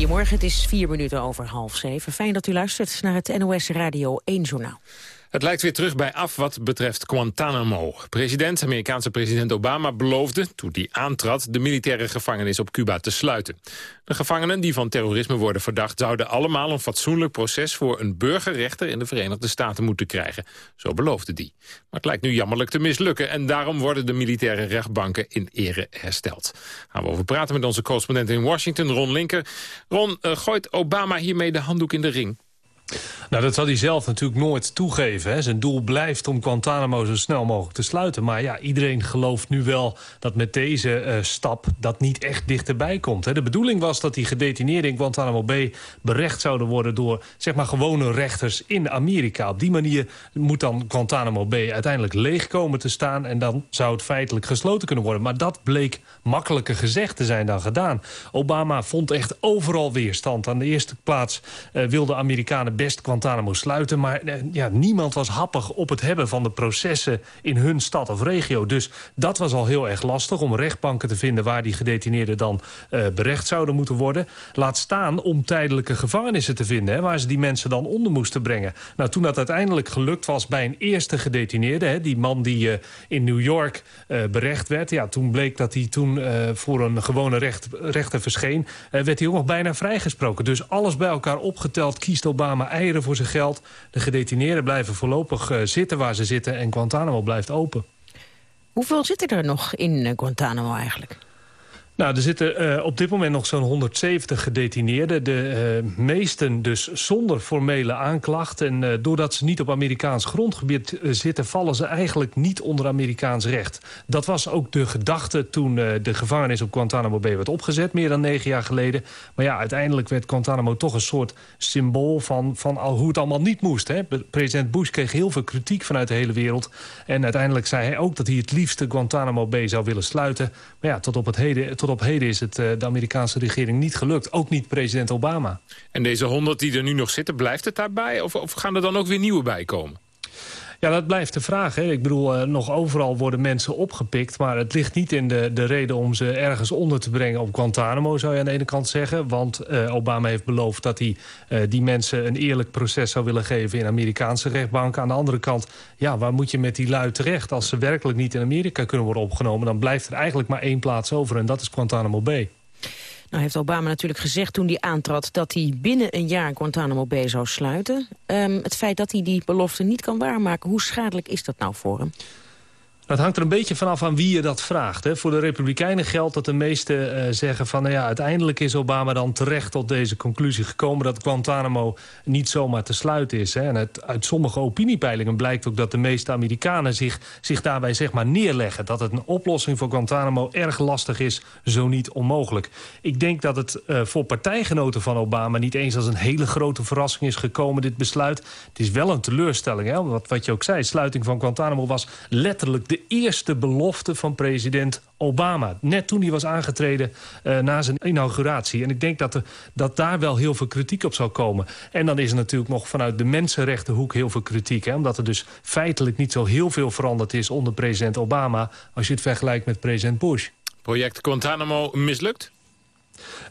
Goedemorgen, het is vier minuten over half zeven. Fijn dat u luistert naar het NOS Radio 1 Journaal.
Het lijkt weer terug bij af wat betreft Guantanamo. President, Amerikaanse president Obama beloofde, toen hij aantrad... de militaire gevangenis op Cuba te sluiten. De gevangenen die van terrorisme worden verdacht... zouden allemaal een fatsoenlijk proces voor een burgerrechter... in de Verenigde Staten moeten krijgen. Zo beloofde die. Maar het lijkt nu jammerlijk te mislukken... en daarom worden de militaire rechtbanken in ere hersteld. Gaan we over praten met onze correspondent in Washington, Ron Linker. Ron, uh, gooit Obama hiermee de handdoek in de ring?
Nou, dat zal hij zelf natuurlijk nooit toegeven. Hè. Zijn doel blijft om Guantanamo zo snel mogelijk te sluiten. Maar ja, iedereen gelooft nu wel dat met deze uh, stap dat niet echt dichterbij komt. Hè. De bedoeling was dat die gedetineerden in Guantanamo Bay berecht zouden worden door zeg maar gewone rechters in Amerika. Op die manier moet dan Guantanamo Bay uiteindelijk leeg komen te staan en dan zou het feitelijk gesloten kunnen worden. Maar dat bleek makkelijker gezegd te zijn dan gedaan. Obama vond echt overal weerstand. Aan de eerste plaats uh, wilden Amerikanen best Guantanamo sluiten. Maar eh, ja, niemand was happig op het hebben van de processen in hun stad of regio. Dus dat was al heel erg lastig om rechtbanken te vinden... waar die gedetineerden dan uh, berecht zouden moeten worden. Laat staan om tijdelijke gevangenissen te vinden... Hè, waar ze die mensen dan onder moesten brengen. Nou, toen dat uiteindelijk gelukt was bij een eerste gedetineerde... Hè, die man die uh, in New York berecht werd... ja, toen bleek dat hij toen voor een gewone recht, rechter verscheen... werd hij ook nog bijna vrijgesproken. Dus alles bij elkaar opgeteld kiest Obama eieren voor zijn geld. De gedetineerden blijven voorlopig uh, zitten waar ze zitten en Guantanamo blijft open.
Hoeveel zitten er nog in uh, Guantanamo eigenlijk?
Nou, er zitten uh, op dit moment nog zo'n 170 gedetineerden. De uh, meesten dus zonder formele aanklacht. En uh, doordat ze niet op Amerikaans grondgebied zitten... vallen ze eigenlijk niet onder Amerikaans recht. Dat was ook de gedachte toen de gevangenis op Guantanamo Bay werd opgezet... meer dan negen jaar geleden. Maar ja, uiteindelijk werd Guantanamo toch een soort symbool... van, van al, hoe het allemaal niet moest. Hè? President Bush kreeg heel veel kritiek vanuit de hele wereld. En uiteindelijk zei hij ook dat hij het liefste Guantanamo Bay zou willen sluiten. Maar ja, tot op het heden... Tot op heden is het uh, de Amerikaanse regering niet gelukt. Ook niet president Obama.
En deze honderd die er nu nog zitten, blijft het daarbij? Of, of gaan er dan ook weer nieuwe bij komen?
Ja, dat blijft de vraag. Hè. Ik bedoel, uh, nog overal worden mensen opgepikt... maar het ligt niet in de, de reden om ze ergens onder te brengen op Guantanamo... zou je aan de ene kant zeggen. Want uh, Obama heeft beloofd dat hij uh, die mensen een eerlijk proces zou willen geven... in Amerikaanse rechtbanken. Aan de andere kant, ja, waar moet je met die lui terecht? Als ze werkelijk niet in Amerika kunnen worden opgenomen... dan blijft er eigenlijk maar één plaats over en dat is Guantanamo Bay.
Nou heeft Obama natuurlijk gezegd toen hij aantrad... dat hij binnen een jaar Guantanamo Bay zou sluiten. Um, het feit dat hij die belofte niet kan waarmaken... hoe schadelijk is dat nou voor hem?
Het hangt er een beetje vanaf aan wie je dat vraagt. Hè. Voor de Republikeinen geldt dat de meesten uh, zeggen van... Nou ja, uiteindelijk is Obama dan terecht tot deze conclusie gekomen... dat Guantanamo niet zomaar te sluiten is. Hè. En het, uit sommige opiniepeilingen blijkt ook dat de meeste Amerikanen... zich, zich daarbij zeg maar neerleggen. Dat het een oplossing voor Guantanamo erg lastig is, zo niet onmogelijk. Ik denk dat het uh, voor partijgenoten van Obama... niet eens als een hele grote verrassing is gekomen, dit besluit. Het is wel een teleurstelling, hè. Wat, wat je ook zei. Sluiting van Guantanamo was letterlijk de eerste belofte van president Obama. Net toen hij was aangetreden uh, na zijn inauguratie. En ik denk dat, er, dat daar wel heel veel kritiek op zal komen. En dan is er natuurlijk nog vanuit de mensenrechtenhoek heel veel kritiek. Hè? Omdat er dus feitelijk niet zo heel veel veranderd is onder president Obama... als je het vergelijkt met president Bush.
Project Guantanamo mislukt?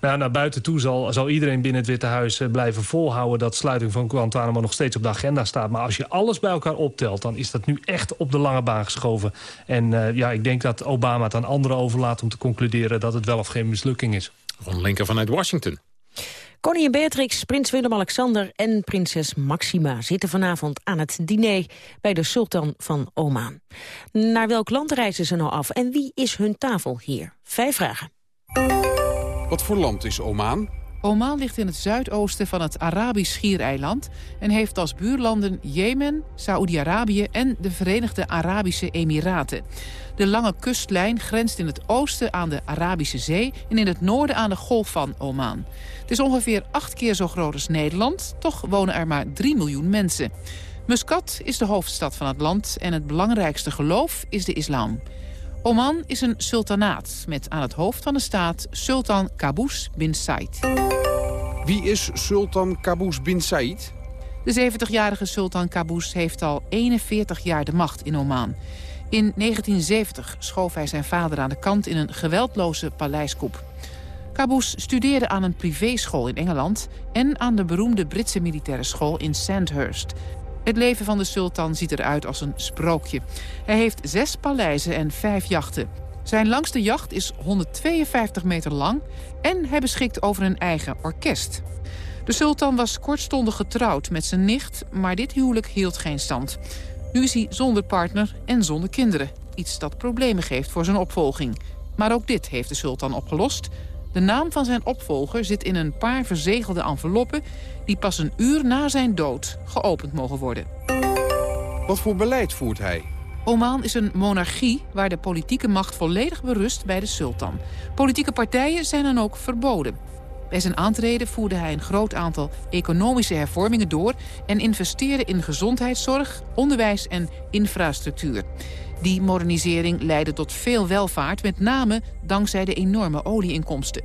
Nou, naar buiten toe zal, zal iedereen binnen het Witte Huis eh, blijven volhouden... dat sluiting van Guantanamo nog steeds op de agenda staat. Maar als je alles bij elkaar optelt, dan is dat nu echt op de lange baan geschoven. En uh, ja, ik denk dat Obama het aan anderen overlaat om te concluderen... dat het wel of geen mislukking is.
Ron Linker vanuit Washington.
Koningin Beatrix, prins Willem-Alexander en prinses Maxima... zitten vanavond aan het diner bij de sultan van Oman. Naar welk land reizen ze nou af en wie is hun tafel hier? Vijf vragen.
Wat voor land is Oman?
Oman ligt in het zuidoosten van het Arabisch Schiereiland... en heeft als buurlanden Jemen, Saoedi-Arabië en de Verenigde Arabische Emiraten. De lange kustlijn grenst in het oosten aan de Arabische Zee... en in het noorden aan de Golf van Oman. Het is ongeveer acht keer zo groot als Nederland. Toch wonen er maar 3 miljoen mensen. Muscat is de hoofdstad van het land en het belangrijkste geloof is de islam. Oman is een sultanaat met aan het hoofd van de staat Sultan Qaboos bin Said.
Wie is Sultan Qaboos bin Said?
De 70-jarige Sultan Qaboos heeft al 41 jaar de macht in Oman. In 1970 schoof hij zijn vader aan de kant in een geweldloze paleiskoep. Qaboos studeerde aan een privéschool in Engeland... en aan de beroemde Britse militaire school in Sandhurst... Het leven van de sultan ziet eruit als een sprookje. Hij heeft zes paleizen en vijf jachten. Zijn langste jacht is 152 meter lang en hij beschikt over een eigen orkest. De sultan was kortstondig getrouwd met zijn nicht, maar dit huwelijk hield geen stand. Nu is hij zonder partner en zonder kinderen. Iets dat problemen geeft voor zijn opvolging. Maar ook dit heeft de sultan opgelost. De naam van zijn opvolger zit in een paar verzegelde enveloppen... die pas een uur na zijn dood geopend mogen worden.
Wat voor beleid voert hij?
Oman is een monarchie waar de politieke macht volledig berust bij de sultan. Politieke partijen zijn dan ook verboden. Bij zijn aantreden voerde hij een groot aantal economische hervormingen door... en investeerde in gezondheidszorg, onderwijs en infrastructuur. Die modernisering leidde tot veel welvaart, met name dankzij de enorme olieinkomsten.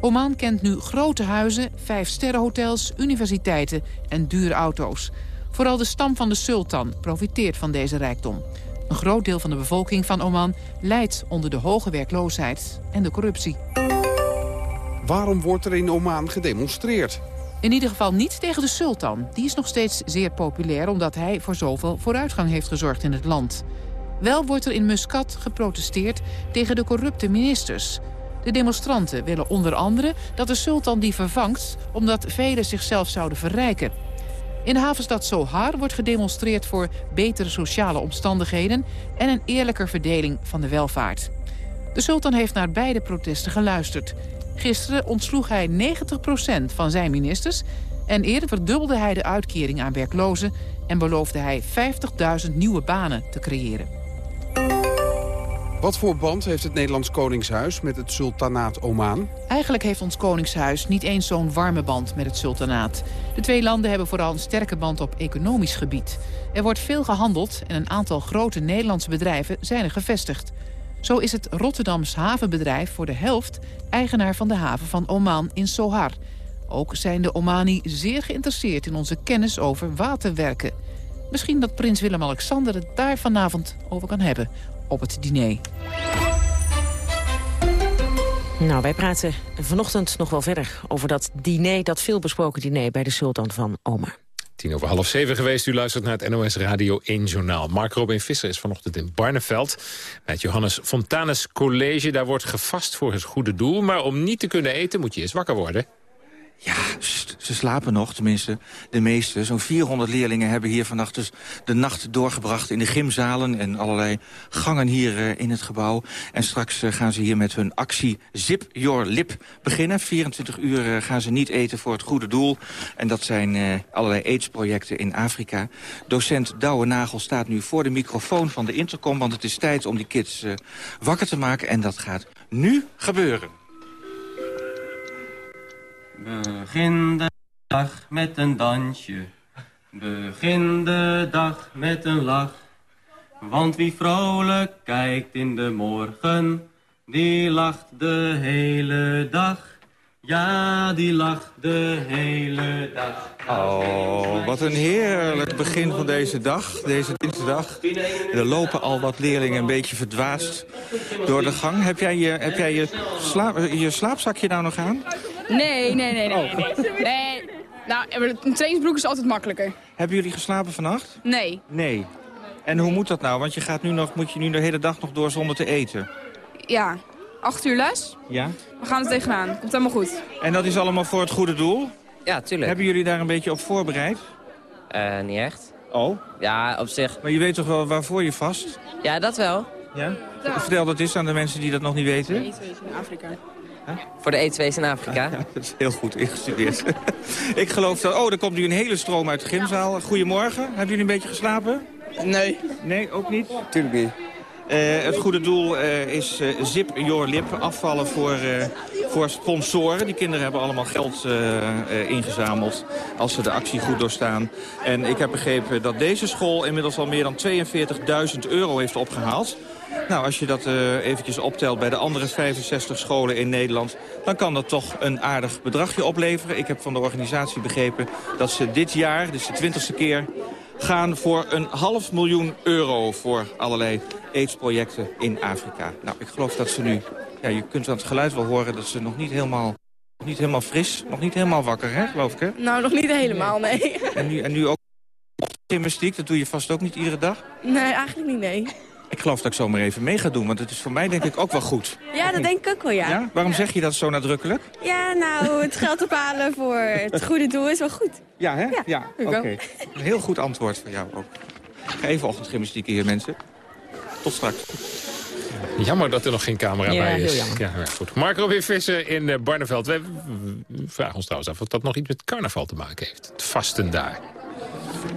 Oman kent nu grote huizen, vijf-sterrenhotels, universiteiten en dure auto's. Vooral de stam van de sultan profiteert van deze rijkdom. Een groot deel van de bevolking van Oman lijdt onder de hoge werkloosheid en de corruptie.
Waarom wordt er in Oman gedemonstreerd?
In ieder geval niet tegen de sultan. Die is nog steeds zeer populair omdat hij voor zoveel vooruitgang heeft gezorgd in het land. Wel wordt er in Muscat geprotesteerd tegen de corrupte ministers. De demonstranten willen onder andere dat de sultan die vervangt... omdat velen zichzelf zouden verrijken. In de havenstad Sohar wordt gedemonstreerd voor betere sociale omstandigheden... en een eerlijker verdeling van de welvaart. De sultan heeft naar beide protesten geluisterd. Gisteren ontsloeg hij 90% van zijn ministers... en eerder verdubbelde hij de uitkering aan werklozen... en beloofde hij 50.000 nieuwe banen te creëren.
Wat voor band heeft het Nederlands Koningshuis met het Sultanaat Oman?
Eigenlijk heeft ons Koningshuis niet eens zo'n warme band met het sultanaat. De twee landen hebben vooral een sterke band op economisch gebied. Er wordt veel gehandeld en een aantal grote Nederlandse bedrijven zijn er gevestigd. Zo is het Rotterdams havenbedrijf voor de helft eigenaar van de haven van Oman in Sohar. Ook zijn de Omani zeer geïnteresseerd in onze kennis over waterwerken. Misschien dat prins Willem-Alexander het daar vanavond over kan hebben op het diner.
Nou, wij praten vanochtend nog wel verder over dat diner, dat veelbesproken diner bij de sultan van Oman.
Tien over half zeven geweest. U luistert naar het NOS Radio 1 Journaal. Mark Robin Visser is vanochtend in Barneveld. Bij het Johannes Fontanus College. Daar wordt gevast voor het goede doel. Maar om niet te kunnen eten moet je eens wakker worden.
Ja, ze slapen nog, tenminste de meeste. Zo'n 400 leerlingen hebben hier vannacht dus de nacht doorgebracht... in de gymzalen en allerlei gangen hier uh, in het gebouw. En straks uh, gaan ze hier met hun actie Zip Your Lip beginnen. 24 uur uh, gaan ze niet eten voor het goede doel. En dat zijn allerlei AIDS-projecten in Afrika. Docent Douwe Nagel staat nu voor de microfoon van de intercom... want het is tijd om die kids wakker te maken. En dat gaat nu gebeuren.
Begin de dag met een dansje. Begin de dag met een lach. Want wie vrolijk kijkt in de morgen, die lacht de hele dag. Ja, die lacht de hele dag.
Oh, wat een heerlijk begin van deze dag, deze dinsdag. Er lopen al wat leerlingen een beetje verdwaasd door de gang. Heb jij je, heb jij je, je slaapzakje nou nog aan?
Nee, nee, nee, nee. Nee, nou, een trainingsbroek is altijd makkelijker.
Hebben jullie geslapen vannacht?
Nee.
Nee. En hoe moet dat nou? Want je gaat nu nog, moet je nu de hele dag nog door zonder te eten.
Ja, acht uur les.
Ja?
We gaan er tegenaan. Komt helemaal goed.
En dat is allemaal voor het goede doel?
Ja, tuurlijk.
Hebben jullie daar een beetje op voorbereid?
Uh, niet echt.
Oh?
Ja, op zich.
Maar je weet toch wel waarvoor je vast?
Ja, dat wel.
Ja? Vertel dat eens aan de mensen die dat nog niet weten.
De in Afrika.
Huh? Voor de E2's in Afrika.
Ja, dat is heel goed ingestudeerd. ik geloof dat... Oh, er komt nu een hele stroom uit de gymzaal. Goedemorgen. Hebben jullie een beetje geslapen?
Nee.
Nee, ook niet?
Tuurlijk niet.
Uh, het goede doel uh, is uh, Zip Your Lip. Afvallen voor, voor sponsoren. Die kinderen hebben allemaal geld ingezameld als ze de actie goed doorstaan. En ik heb begrepen dat deze school inmiddels al meer dan 42.000 euro heeft opgehaald. Nou, als je dat uh, eventjes optelt bij de andere 65 scholen in Nederland... dan kan dat toch een aardig bedragje opleveren. Ik heb van de organisatie begrepen dat ze dit jaar, dus de twintigste keer... gaan voor een half miljoen euro voor allerlei AIDS-projecten in Afrika. Nou, ik geloof dat ze nu... Ja, je kunt aan het geluid wel horen dat ze nog niet helemaal... Nog niet helemaal fris, nog niet helemaal wakker, hè, geloof ik, hè?
Nou, nog niet helemaal, nee.
En nu, en nu ook gymnastiek, dat doe je vast ook niet iedere dag?
Nee, eigenlijk niet, nee.
Ik geloof dat ik zo maar even mee ga doen, want het is voor mij denk ik ook wel goed.
Ja, dat denk ik ook wel, ja.
ja? Waarom zeg je dat zo nadrukkelijk?
Ja, nou, het geld ophalen voor het goede doel is wel goed.
Ja, hè? Ja,
ja
oké. Een heel goed antwoord van jou ook. Ga even ochtendgymnastiek hier, mensen. Tot straks.
Jammer dat er nog geen camera
ja,
bij is.
Heel jammer.
Ja, ja, goed. Mark Robin Visser in uh, Barneveld. We vragen ons trouwens af of dat nog iets met carnaval te maken heeft. Het vasten daar.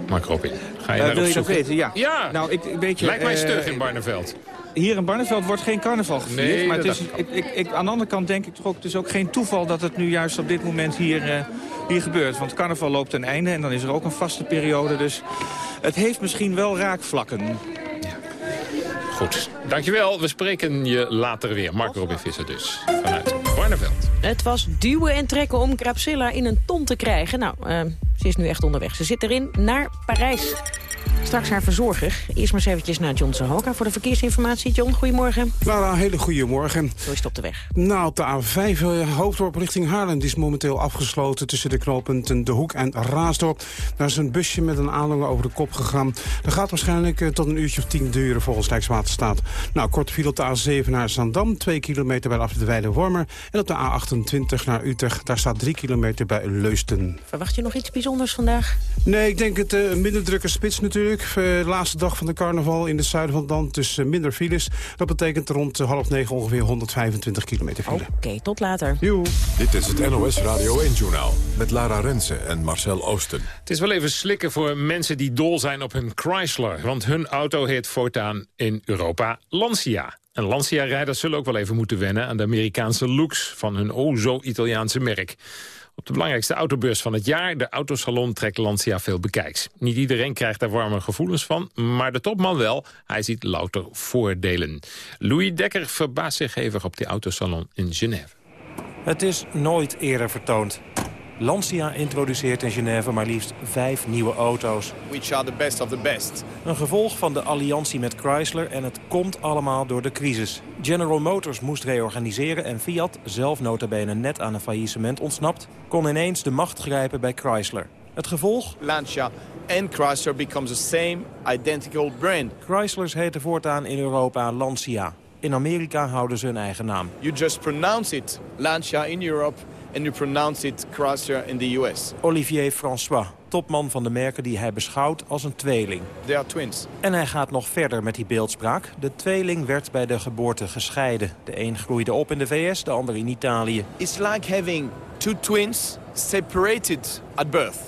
Mark Robin, ga je
uh,
naar
Wil
op
je dat weten? Ja.
Ja.
Nou, ik, weet je,
Lijkt mij
uh,
stug in Barneveld.
Hier in Barneveld wordt geen carnaval gevierd.
Nee,
maar het
dat
is, ik, ik, ik, aan de andere kant denk ik toch ook... het is ook geen toeval dat het nu juist op dit moment hier, uh, hier gebeurt. Want carnaval loopt ten einde en dan is er ook een vaste periode. Dus het heeft misschien wel raakvlakken.
Goed, dankjewel. We spreken je later weer. Mark Robin Visser dus, vanuit Barneveld.
Het was duwen en trekken om Grapsilla in een ton te krijgen. Nou, uh, ze is nu echt onderweg. Ze zit erin naar Parijs. Straks haar verzorger. Eerst maar eens eventjes naar John Zahoka voor de verkeersinformatie. John, goedemorgen.
Lara, een hele goede morgen.
Zo is het op de weg.
Nou, op de A5 uh, hoofddorp richting Haarlem die is momenteel afgesloten... tussen de knooppunten De Hoek en Raasdorp. Daar is een busje met een aanhanger over de kop gegaan. Dat gaat waarschijnlijk uh, tot een uurtje of tien duren volgens Rijkswaterstaat. Nou, kort viel op de A7 naar Zandam, 2 kilometer bij de afrit Weide-Wormer. En op de A28 naar Utrecht, daar staat 3 kilometer bij Leusden.
Verwacht je nog iets bijzonders vandaag?
Nee, ik denk het uh, minder drukke spits natuurlijk. Druk. Eh, de laatste dag van de carnaval in het zuiden van het land. Dus eh, minder files. Dat betekent rond eh, half negen ongeveer 125 kilometer file.
Oké, tot later.
Joe.
Dit is het NOS Radio 1-journaal met Lara Rensen en Marcel Oosten.
Het is wel even slikken voor mensen die dol zijn op hun Chrysler. Want hun auto heet voortaan in Europa Lancia. En Lancia-rijders zullen ook wel even moeten wennen... aan de Amerikaanse looks van hun o zo Italiaanse merk. Op de belangrijkste autobeurs van het jaar, de Autosalon, trekt Lancia veel bekijks. Niet iedereen krijgt daar warme gevoelens van, maar de topman wel. Hij ziet louter voordelen. Louis Dekker verbaast zich hevig op de Autosalon in Genève.
Het is nooit eerder vertoond. Lancia introduceert in Genève maar liefst vijf nieuwe auto's.
Which are the best of the best.
Een gevolg van de alliantie met Chrysler en het komt allemaal door de crisis. General Motors moest reorganiseren en Fiat, zelf notabene net aan een faillissement ontsnapt... kon ineens de macht grijpen bij Chrysler. Het gevolg?
Lancia and Chrysler becomes the same identical brand.
Chryslers heten voortaan in Europa Lancia. In Amerika houden ze hun eigen naam.
You just pronounce it Lancia in Europe and you pronounce it Chrysler in the US.
Olivier François, topman van de merken die hij beschouwt als een tweeling.
They are twins.
En hij gaat nog verder met die beeldspraak. De tweeling werd bij de geboorte gescheiden. De een groeide op in de VS, de ander in Italië.
It's like having two twins separated at birth.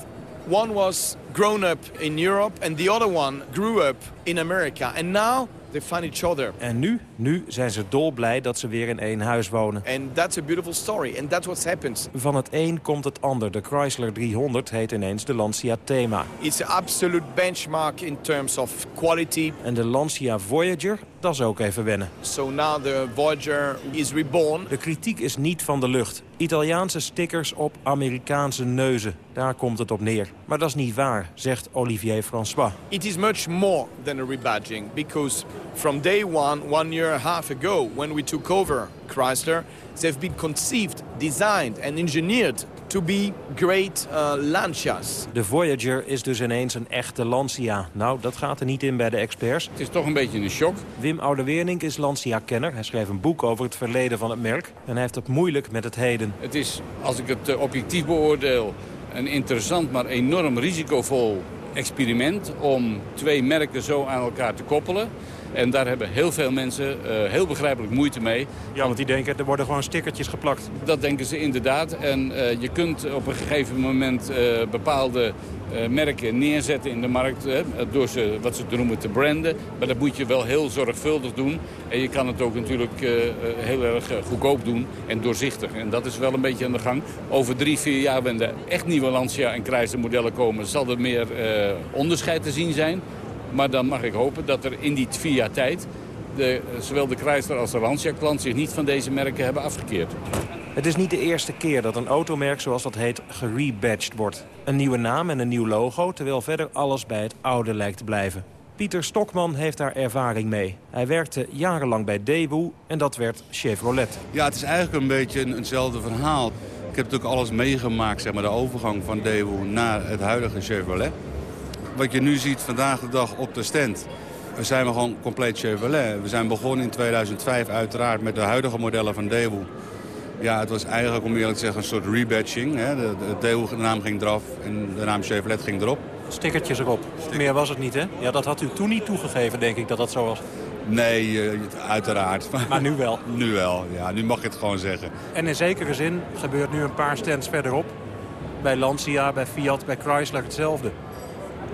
One was grown up in Europe and the other one grew up in America. And now they find each other.
En nu, nu zijn ze dolblij dat ze weer in één huis wonen.
And that's a beautiful story. And that's what happens.
Van het een komt het ander. De Chrysler 300 heet ineens de Lancia Thema.
It's an absolute benchmark in terms of quality.
En de Lancia Voyager, dat is ook even wennen.
So now the Voyager is reborn.
De kritiek is niet van de lucht. Italiaanse stickers op Amerikaanse neuzen. Daar komt het op neer. Maar dat is niet waar, zegt Olivier François.
It is much more than a rebadging. Because from day one, one year and a half ago, when we took over Chrysler, they've been conceived, designed and engineered to be great uh, Lancias.
De Voyager is dus ineens een echte Lancia. Nou, dat gaat er niet in bij de experts.
Het is toch een beetje een shock.
Wim Oudeweernink is Lancia-kenner. Hij schreef een boek over het verleden van het merk. En hij heeft het moeilijk met het heden.
Het is, als ik het uh, objectief beoordeel, een interessant maar enorm risicovol experiment... om twee merken zo aan elkaar te koppelen. En daar hebben heel veel mensen uh, heel begrijpelijk moeite mee.
Ja, want die denken, er worden gewoon stickertjes geplakt.
Dat denken ze inderdaad. En uh, je kunt op een gegeven moment uh, bepaalde merken neerzetten in de markt... door ze, wat ze noemen te branden. Maar dat moet je wel heel zorgvuldig doen. En je kan het ook natuurlijk heel erg goedkoop doen en doorzichtig. En dat is wel een beetje aan de gang. Over drie, vier jaar, wanneer er echt nieuwe Lancia en Chrysler modellen komen... zal er meer onderscheid te zien zijn. Maar dan mag ik hopen dat er in die vier jaar tijd... De, zowel de Chrysler als de Lancia-klant zich niet van deze merken hebben afgekeerd.
Het is niet de eerste keer dat een automerk, zoals dat heet, gerebadged wordt. Een nieuwe naam en een nieuw logo, terwijl verder alles bij het oude lijkt te blijven. Pieter Stokman heeft daar ervaring mee. Hij werkte jarenlang bij Daewoo en dat werd Chevrolet.
Ja, het is eigenlijk een beetje een, eenzelfde verhaal. Ik heb natuurlijk alles meegemaakt, zeg maar, de overgang van Daewoo naar het huidige Chevrolet. Wat je nu ziet vandaag de dag op de stand, we zijn we gewoon compleet Chevrolet. We zijn begonnen in 2005 uiteraard met de huidige modellen van Daewoo. Ja, het was eigenlijk, om eerlijk te zeggen, een soort rebadging. Hè. De, de Daewoo-naam ging eraf en de naam Chevrolet ging erop.
Stickertjes erop. Meer was het niet, hè? Ja, dat had u toen niet toegegeven, denk ik, dat dat zo was.
Nee, uh, uiteraard.
Maar nu wel?
nu wel, ja. Nu mag je het gewoon zeggen.
En in zekere zin gebeurt nu een paar stands verderop. Bij Lancia, bij Fiat, bij Chrysler hetzelfde.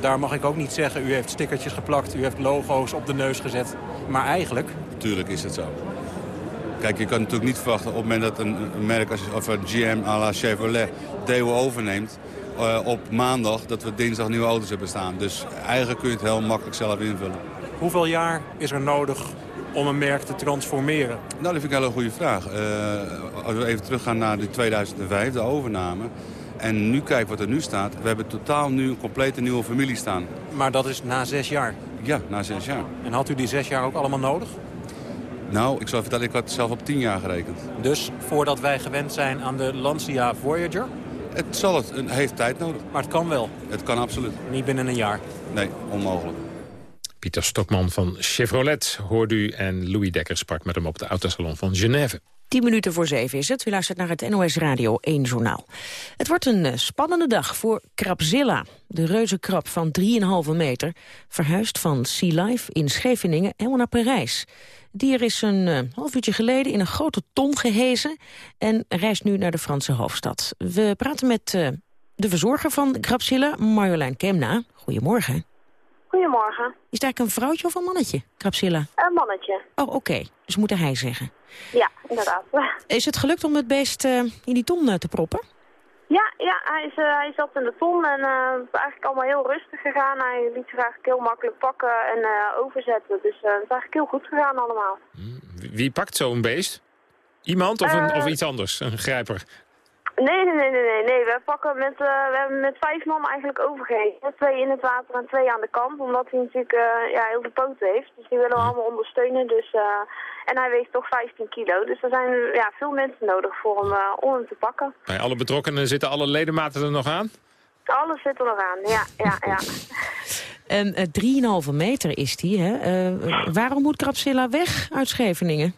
Daar mag ik ook niet zeggen, u heeft stickertjes geplakt, u heeft logo's op de neus gezet. Maar eigenlijk...
Tuurlijk is het zo. Kijk, je kan natuurlijk niet verwachten op het moment dat een, een merk als of een GM à la Chevrolet Daewoo overneemt... Uh, op maandag dat we dinsdag nieuwe auto's hebben staan. Dus eigenlijk kun je het heel makkelijk zelf invullen.
Hoeveel jaar is er nodig om een merk te transformeren?
Nou, dat vind ik een hele goede vraag. Uh, als we even teruggaan naar de 2005, de overname... En nu kijk wat er nu staat. We hebben totaal nu een complete nieuwe familie staan.
Maar dat is na zes jaar?
Ja, na zes jaar.
En had u die zes jaar ook allemaal nodig?
Nou, ik zal vertellen, ik had zelf op tien jaar gerekend.
Dus voordat wij gewend zijn aan de Lancia Voyager?
Het zal het, het heeft tijd nodig.
Maar het kan wel?
Het kan absoluut.
Niet binnen een jaar?
Nee, onmogelijk.
Pieter Stokman van Chevrolet hoort u en Louis Dekker sprak met hem op de autosalon van Genève.
10 minuten voor 7 is het. U luistert naar het NOS Radio 1 Journaal. Het wordt een eh, spannende dag voor Krabzilla. De reuzenkrab van 3,5 meter verhuist van Sea Life in Scheveningen helemaal naar Parijs. Dier is een uh, half uurtje geleden in een grote ton gehezen... en reist nu naar de Franse hoofdstad. We praten met uh, de verzorger van Krabzilla, Marjolein Kemna. Goedemorgen.
Goedemorgen.
Is het eigenlijk een vrouwtje of een mannetje, Krabzilla?
Een mannetje.
Oh, oké. Okay. Dus moet hij zeggen.
Ja, inderdaad.
Is het gelukt om het beest uh, in die ton uh, te proppen?
Ja, ja hij, is, uh, hij zat in de ton en het is eigenlijk allemaal heel rustig gegaan. Hij liet zich eigenlijk heel makkelijk pakken en overzetten. Dus het is eigenlijk heel goed gegaan allemaal.
Wie pakt zo'n beest? Iemand of, een, of iets anders? Een grijper?
Nee, nee, nee, nee, nee. nee. We, pakken met, uh, we hebben met vijf man eigenlijk overgegeven. Twee in het water en twee aan de kant, omdat hij natuurlijk uh, ja, heel de poot heeft. Dus die willen we allemaal ondersteunen. Dus, uh, en hij weegt toch 15 kilo. Dus er zijn ja, veel mensen nodig voor hem, om hem te pakken.
Bij alle betrokkenen zitten alle ledematen er nog aan?
Alles zit er nog aan, ja, ja, ja.
um, 3,5 meter is die, hè? waarom moet Krapsilla weg uit Scheveningen?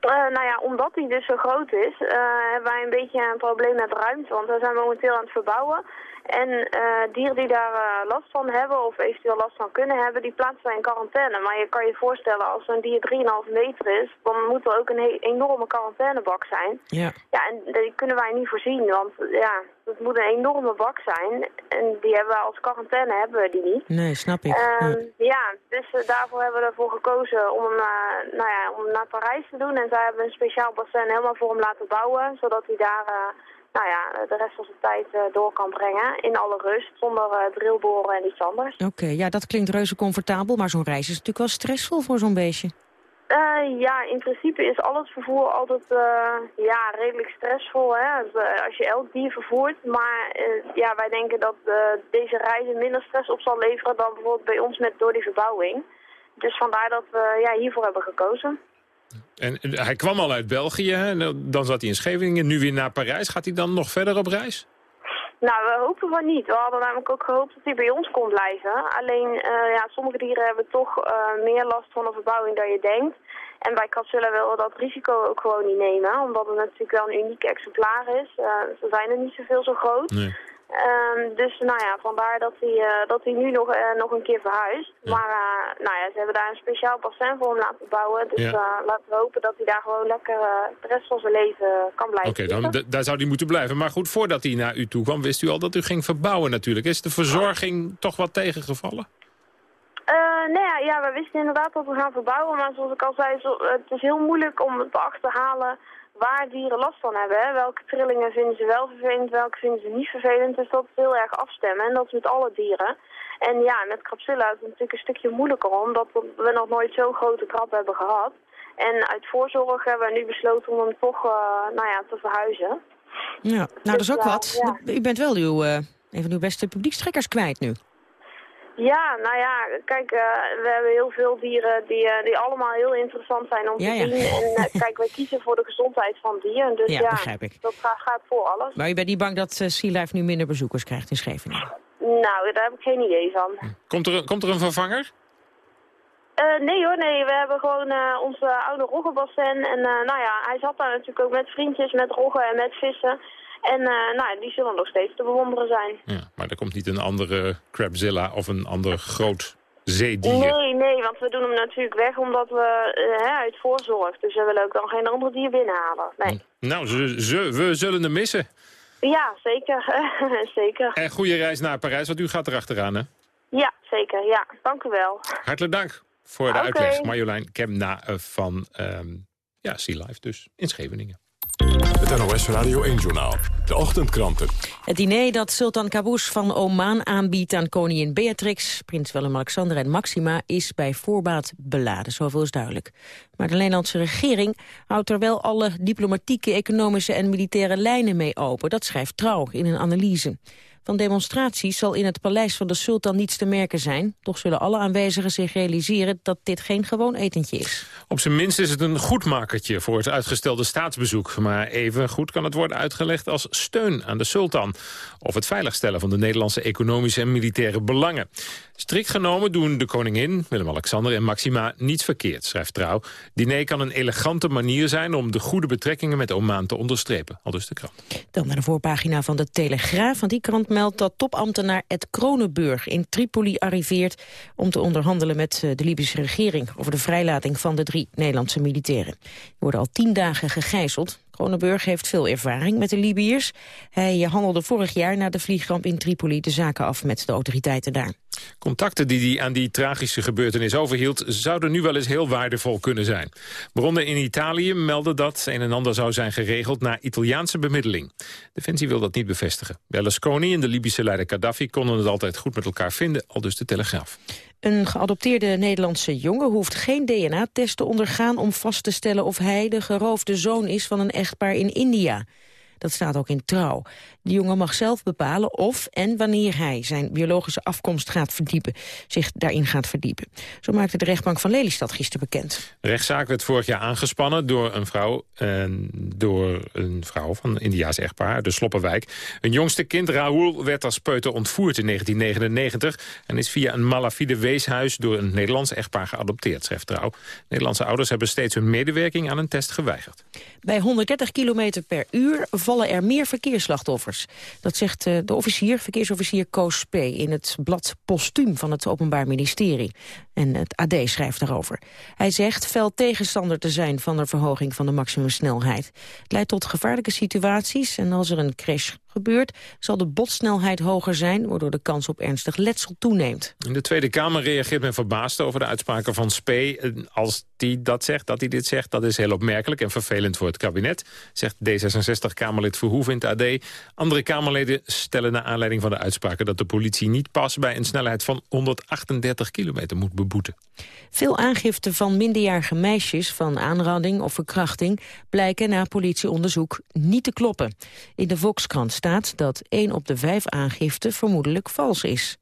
Uh, nou ja, omdat hij dus zo groot is, uh, hebben wij een beetje een probleem met ruimte. Want we zijn momenteel aan het verbouwen. En uh, dieren die daar last van hebben of eventueel last van kunnen hebben, die plaatsen wij in quarantaine. Maar je kan je voorstellen, als zo'n dier 3,5 meter is, dan moet er ook een enorme quarantainebak zijn.
Ja.
Ja, en die kunnen wij niet voorzien, want ja, het moet een enorme bak zijn. En die hebben we als quarantaine hebben we die niet.
Nee, snap ik.
Uh, ja, dus uh, daarvoor hebben we ervoor gekozen om hem, uh, nou ja, om hem naar Parijs te doen. En zij hebben een speciaal bassin helemaal voor hem laten bouwen. Zodat hij daar nou ja, de rest van zijn tijd door kan brengen. In alle rust, zonder drillboren en iets anders.
Oké, okay, ja, dat klinkt reuze comfortabel. Maar zo'n reis is natuurlijk wel stressvol voor zo'n beestje.
Uh, ja, in principe is al het vervoer altijd uh, ja, redelijk stressvol. Hè? Als je elk dier vervoert. Maar ja, wij denken dat deze reizen minder stress op zal leveren dan bijvoorbeeld bij ons met door die verbouwing. Dus vandaar dat we ja, hiervoor hebben gekozen.
En hij kwam al uit België, hè? dan zat hij in Scheveningen, nu weer naar Parijs. Gaat hij dan nog verder op reis?
Nou, we hopen van niet. We hadden namelijk ook gehoopt dat hij bij ons kon blijven. Alleen, uh, ja, sommige dieren hebben toch uh, meer last van een verbouwing dan je denkt. En bij Capsula willen we dat risico ook gewoon niet nemen. Omdat het natuurlijk wel een uniek exemplaar is. Uh, ze zijn er niet zoveel zo groot.
Nee.
Um, dus nou ja, vandaar dat hij, uh, dat hij nu nog, uh, nog een keer verhuist. Ja. Maar uh, nou ja, ze hebben daar een speciaal bassin voor hem laten bouwen. Dus
ja.
laten we hopen dat hij daar gewoon lekker de rest van zijn leven kan blijven.
Oké, okay, dan daar zou hij moeten blijven. Maar goed, voordat hij naar u toe kwam, wist u al dat u ging verbouwen natuurlijk. Is de verzorging toch wat tegengevallen?
nee, ja, ja, we wisten inderdaad dat we gaan verbouwen. Maar zoals ik al zei, zo, het is heel moeilijk om te achterhalen waar dieren last van hebben. Hè. Welke trillingen vinden ze wel vervelend, welke vinden ze niet vervelend. Dus dat is heel erg afstemmen en dat is met alle dieren. En ja, met Crapsilla is het natuurlijk een stukje moeilijker omdat we nog nooit zo'n grote krab hebben gehad. En uit voorzorg hebben we nu besloten om hem toch uh, nou ja, te verhuizen.
Ja, nou dat is ook wat. Ja. U bent wel uw, uh, een van uw beste publiekstrekkers kwijt nu.
Ja, nou ja, kijk, uh, we hebben heel veel dieren die, uh, die allemaal heel interessant zijn om
ja,
te
ja.
zien. En uh, kijk, wij kiezen voor de gezondheid van dieren. Dus
ja,
ja,
begrijp ik.
dat gaat, gaat voor alles.
Maar u bent niet bang dat Sea Life nu minder bezoekers krijgt in Scheveningen?
Nou, daar heb ik geen idee van.
Komt er, komt er een vervanger?
nee hoor, nee. We hebben gewoon onze oude roggenbassin. En nou ja, hij zat daar natuurlijk ook met vriendjes, met roggen en met vissen. En uh, nou, die zullen nog steeds te bewonderen zijn.
Ja, maar er komt niet een andere Crabzilla of een ander groot zeedier?
Nee, nee, want we doen hem natuurlijk weg omdat we uh, uit voorzorg. Dus we willen ook dan geen andere dier binnenhalen. Nee.
Nou, ze, ze, we zullen hem missen.
Ja, zeker. zeker.
En goede reis naar Parijs, want u gaat erachteraan, hè?
Ja, zeker. Ja, dank u wel.
Hartelijk dank voor de
okay.
uitleg. Marjolein Kemna van um, ja, Sea Life dus, in Scheveningen.
Het NOS Radio 1-journaal. De ochtendkranten.
Het diner dat Sultan Qaboos van Oman aanbiedt aan koningin Beatrix... prins Willem-Alexander en Maxima is bij voorbaat beladen. Zoveel is duidelijk. Maar de Nederlandse regering houdt er wel alle diplomatieke, economische en militaire lijnen mee open. Dat schrijft Trouw in een analyse. Van demonstraties zal in het paleis van de sultan niets te merken zijn. Toch zullen alle aanwezigen zich realiseren dat dit geen gewoon etentje is.
Op zijn minst is het een goedmakertje voor het uitgestelde staatsbezoek. Maar even goed kan het worden uitgelegd als steun aan de sultan. Of het veiligstellen van de Nederlandse economische en militaire belangen. Strikt genomen doen de koningin, Willem-Alexander en Maxima niets verkeerd, schrijft Trouw. Diner kan een elegante manier zijn om de goede betrekkingen met Oman te onderstrepen. Al dus de krant.
Dan naar de voorpagina van de Telegraaf. Want die krant meldt dat topambtenaar Ed Kronenburg in Tripoli arriveert... om te onderhandelen met eh, de Libische regering... over de vrijlating van de drie Nederlandse militairen. Die worden al tien dagen gegijzeld. Kronenburg heeft veel ervaring met de Libiërs. Hij handelde vorig jaar na de vliegramp in Tripoli de zaken af met de autoriteiten daar.
Contacten die hij aan die tragische gebeurtenis overhield... zouden nu wel eens heel waardevol kunnen zijn. Bronnen in Italië melden dat een en ander zou zijn geregeld... na Italiaanse bemiddeling. Defensie wil dat niet bevestigen. Berlusconi en de Libische leider Gaddafi konden het altijd goed met elkaar vinden... al dus de Telegraaf.
Een geadopteerde Nederlandse jongen hoeft geen DNA-test te ondergaan... om vast te stellen of hij de geroofde zoon is van een echtpaar in India. Dat staat ook in trouw. De jongen mag zelf bepalen of en wanneer hij zijn biologische afkomst gaat verdiepen, zich daarin gaat verdiepen. Zo maakte de rechtbank van Lelystad gisteren bekend.
De rechtszaak werd vorig jaar aangespannen door een vrouw, eh, door een vrouw van een Indiaas echtpaar, de Sloppenwijk. Een jongste kind, Raoul, werd als peuter ontvoerd in 1999 en is via een malafide weeshuis door een Nederlands echtpaar geadopteerd, schrijft Trouw. Nederlandse ouders hebben steeds hun medewerking aan een test geweigerd.
Bij 130 km per uur vallen er meer verkeersslachtoffers. Dat zegt eh, de officier, verkeersofficier Koos P. in het blad Postuum van het Openbaar Ministerie. En het AD schrijft daarover. Hij zegt fel tegenstander te zijn van de verhoging van de maximumsnelheid. Het leidt tot gevaarlijke situaties en als er een crash gebeurt... zal de botsnelheid hoger zijn, waardoor de kans op ernstig letsel toeneemt.
In de Tweede Kamer reageert men verbaasd over de uitspraken van Spee. Als hij dat zegt, dat hij dit zegt, dat is heel opmerkelijk en vervelend voor het kabinet, zegt D66-Kamerlid Verhoeven in het AD. Andere Kamerleden stellen naar aanleiding van de uitspraken dat de politie niet pas bij een snelheid van 138 kilometer moet beboeten.
Veel aangiften van minderjarige meisjes van aanranding of verkrachting blijken na politieonderzoek niet te kloppen. In de Volkskrant staat dat 1 op de 5 aangiften vermoedelijk vals is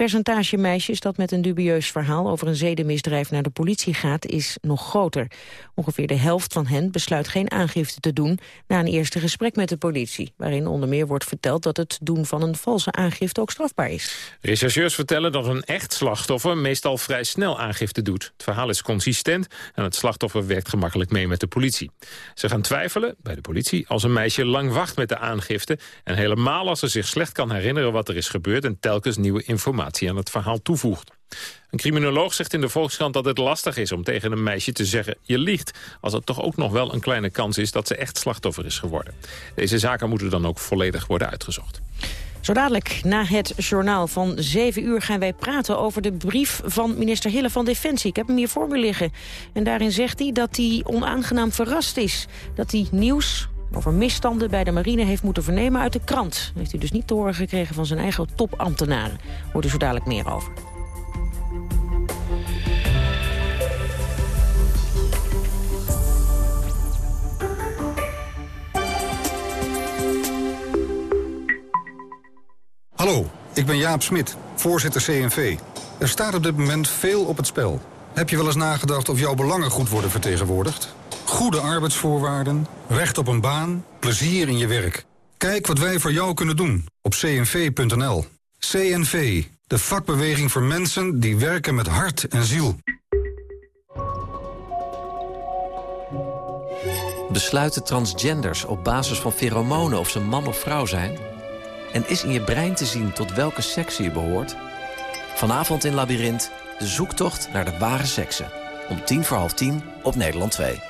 percentage meisjes dat met een dubieus verhaal over een zedenmisdrijf naar de politie gaat is nog groter. Ongeveer de helft van hen besluit geen aangifte te doen na een eerste gesprek met de politie, waarin onder meer wordt verteld dat het doen van een valse aangifte ook strafbaar is.
Rechercheurs vertellen dat een echt slachtoffer meestal vrij snel aangifte doet. Het verhaal is consistent en het slachtoffer werkt gemakkelijk mee met de politie. Ze gaan twijfelen bij de politie als een meisje lang wacht met de aangifte en helemaal als ze zich slecht kan herinneren wat er is gebeurd en telkens nieuwe informatie aan het verhaal toevoegt. Een criminoloog zegt in de Volkskrant dat het lastig is om tegen een meisje te zeggen je liegt, als er toch ook nog wel een kleine kans is dat ze echt slachtoffer is geworden. Deze zaken moeten dan ook volledig worden uitgezocht.
Zo dadelijk, na het journaal van 7 uur, gaan wij praten over de brief van minister Hille van Defensie. Ik heb hem hier voor me liggen. En daarin zegt hij dat hij onaangenaam verrast is. Dat hij nieuws over misstanden bij de marine heeft moeten vernemen uit de krant. Heeft hij dus niet te horen gekregen van zijn eigen topambtenaren. Hoort er zo dadelijk meer over.
Hallo, ik ben Jaap Smit, voorzitter CNV. Er staat op dit moment veel op het spel. Heb je wel eens nagedacht of jouw belangen goed worden vertegenwoordigd? Goede arbeidsvoorwaarden, recht op een baan, plezier in je werk. Kijk wat wij voor jou kunnen doen op cnv.nl. CNV, de vakbeweging voor mensen die werken met hart en ziel.
Besluiten transgenders op basis van pheromonen of ze man of vrouw zijn? En is in je brein te zien tot welke sekse je behoort? Vanavond in Labyrinth, de zoektocht naar de ware sekse. Om tien voor half tien op Nederland 2.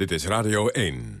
Dit is Radio 1.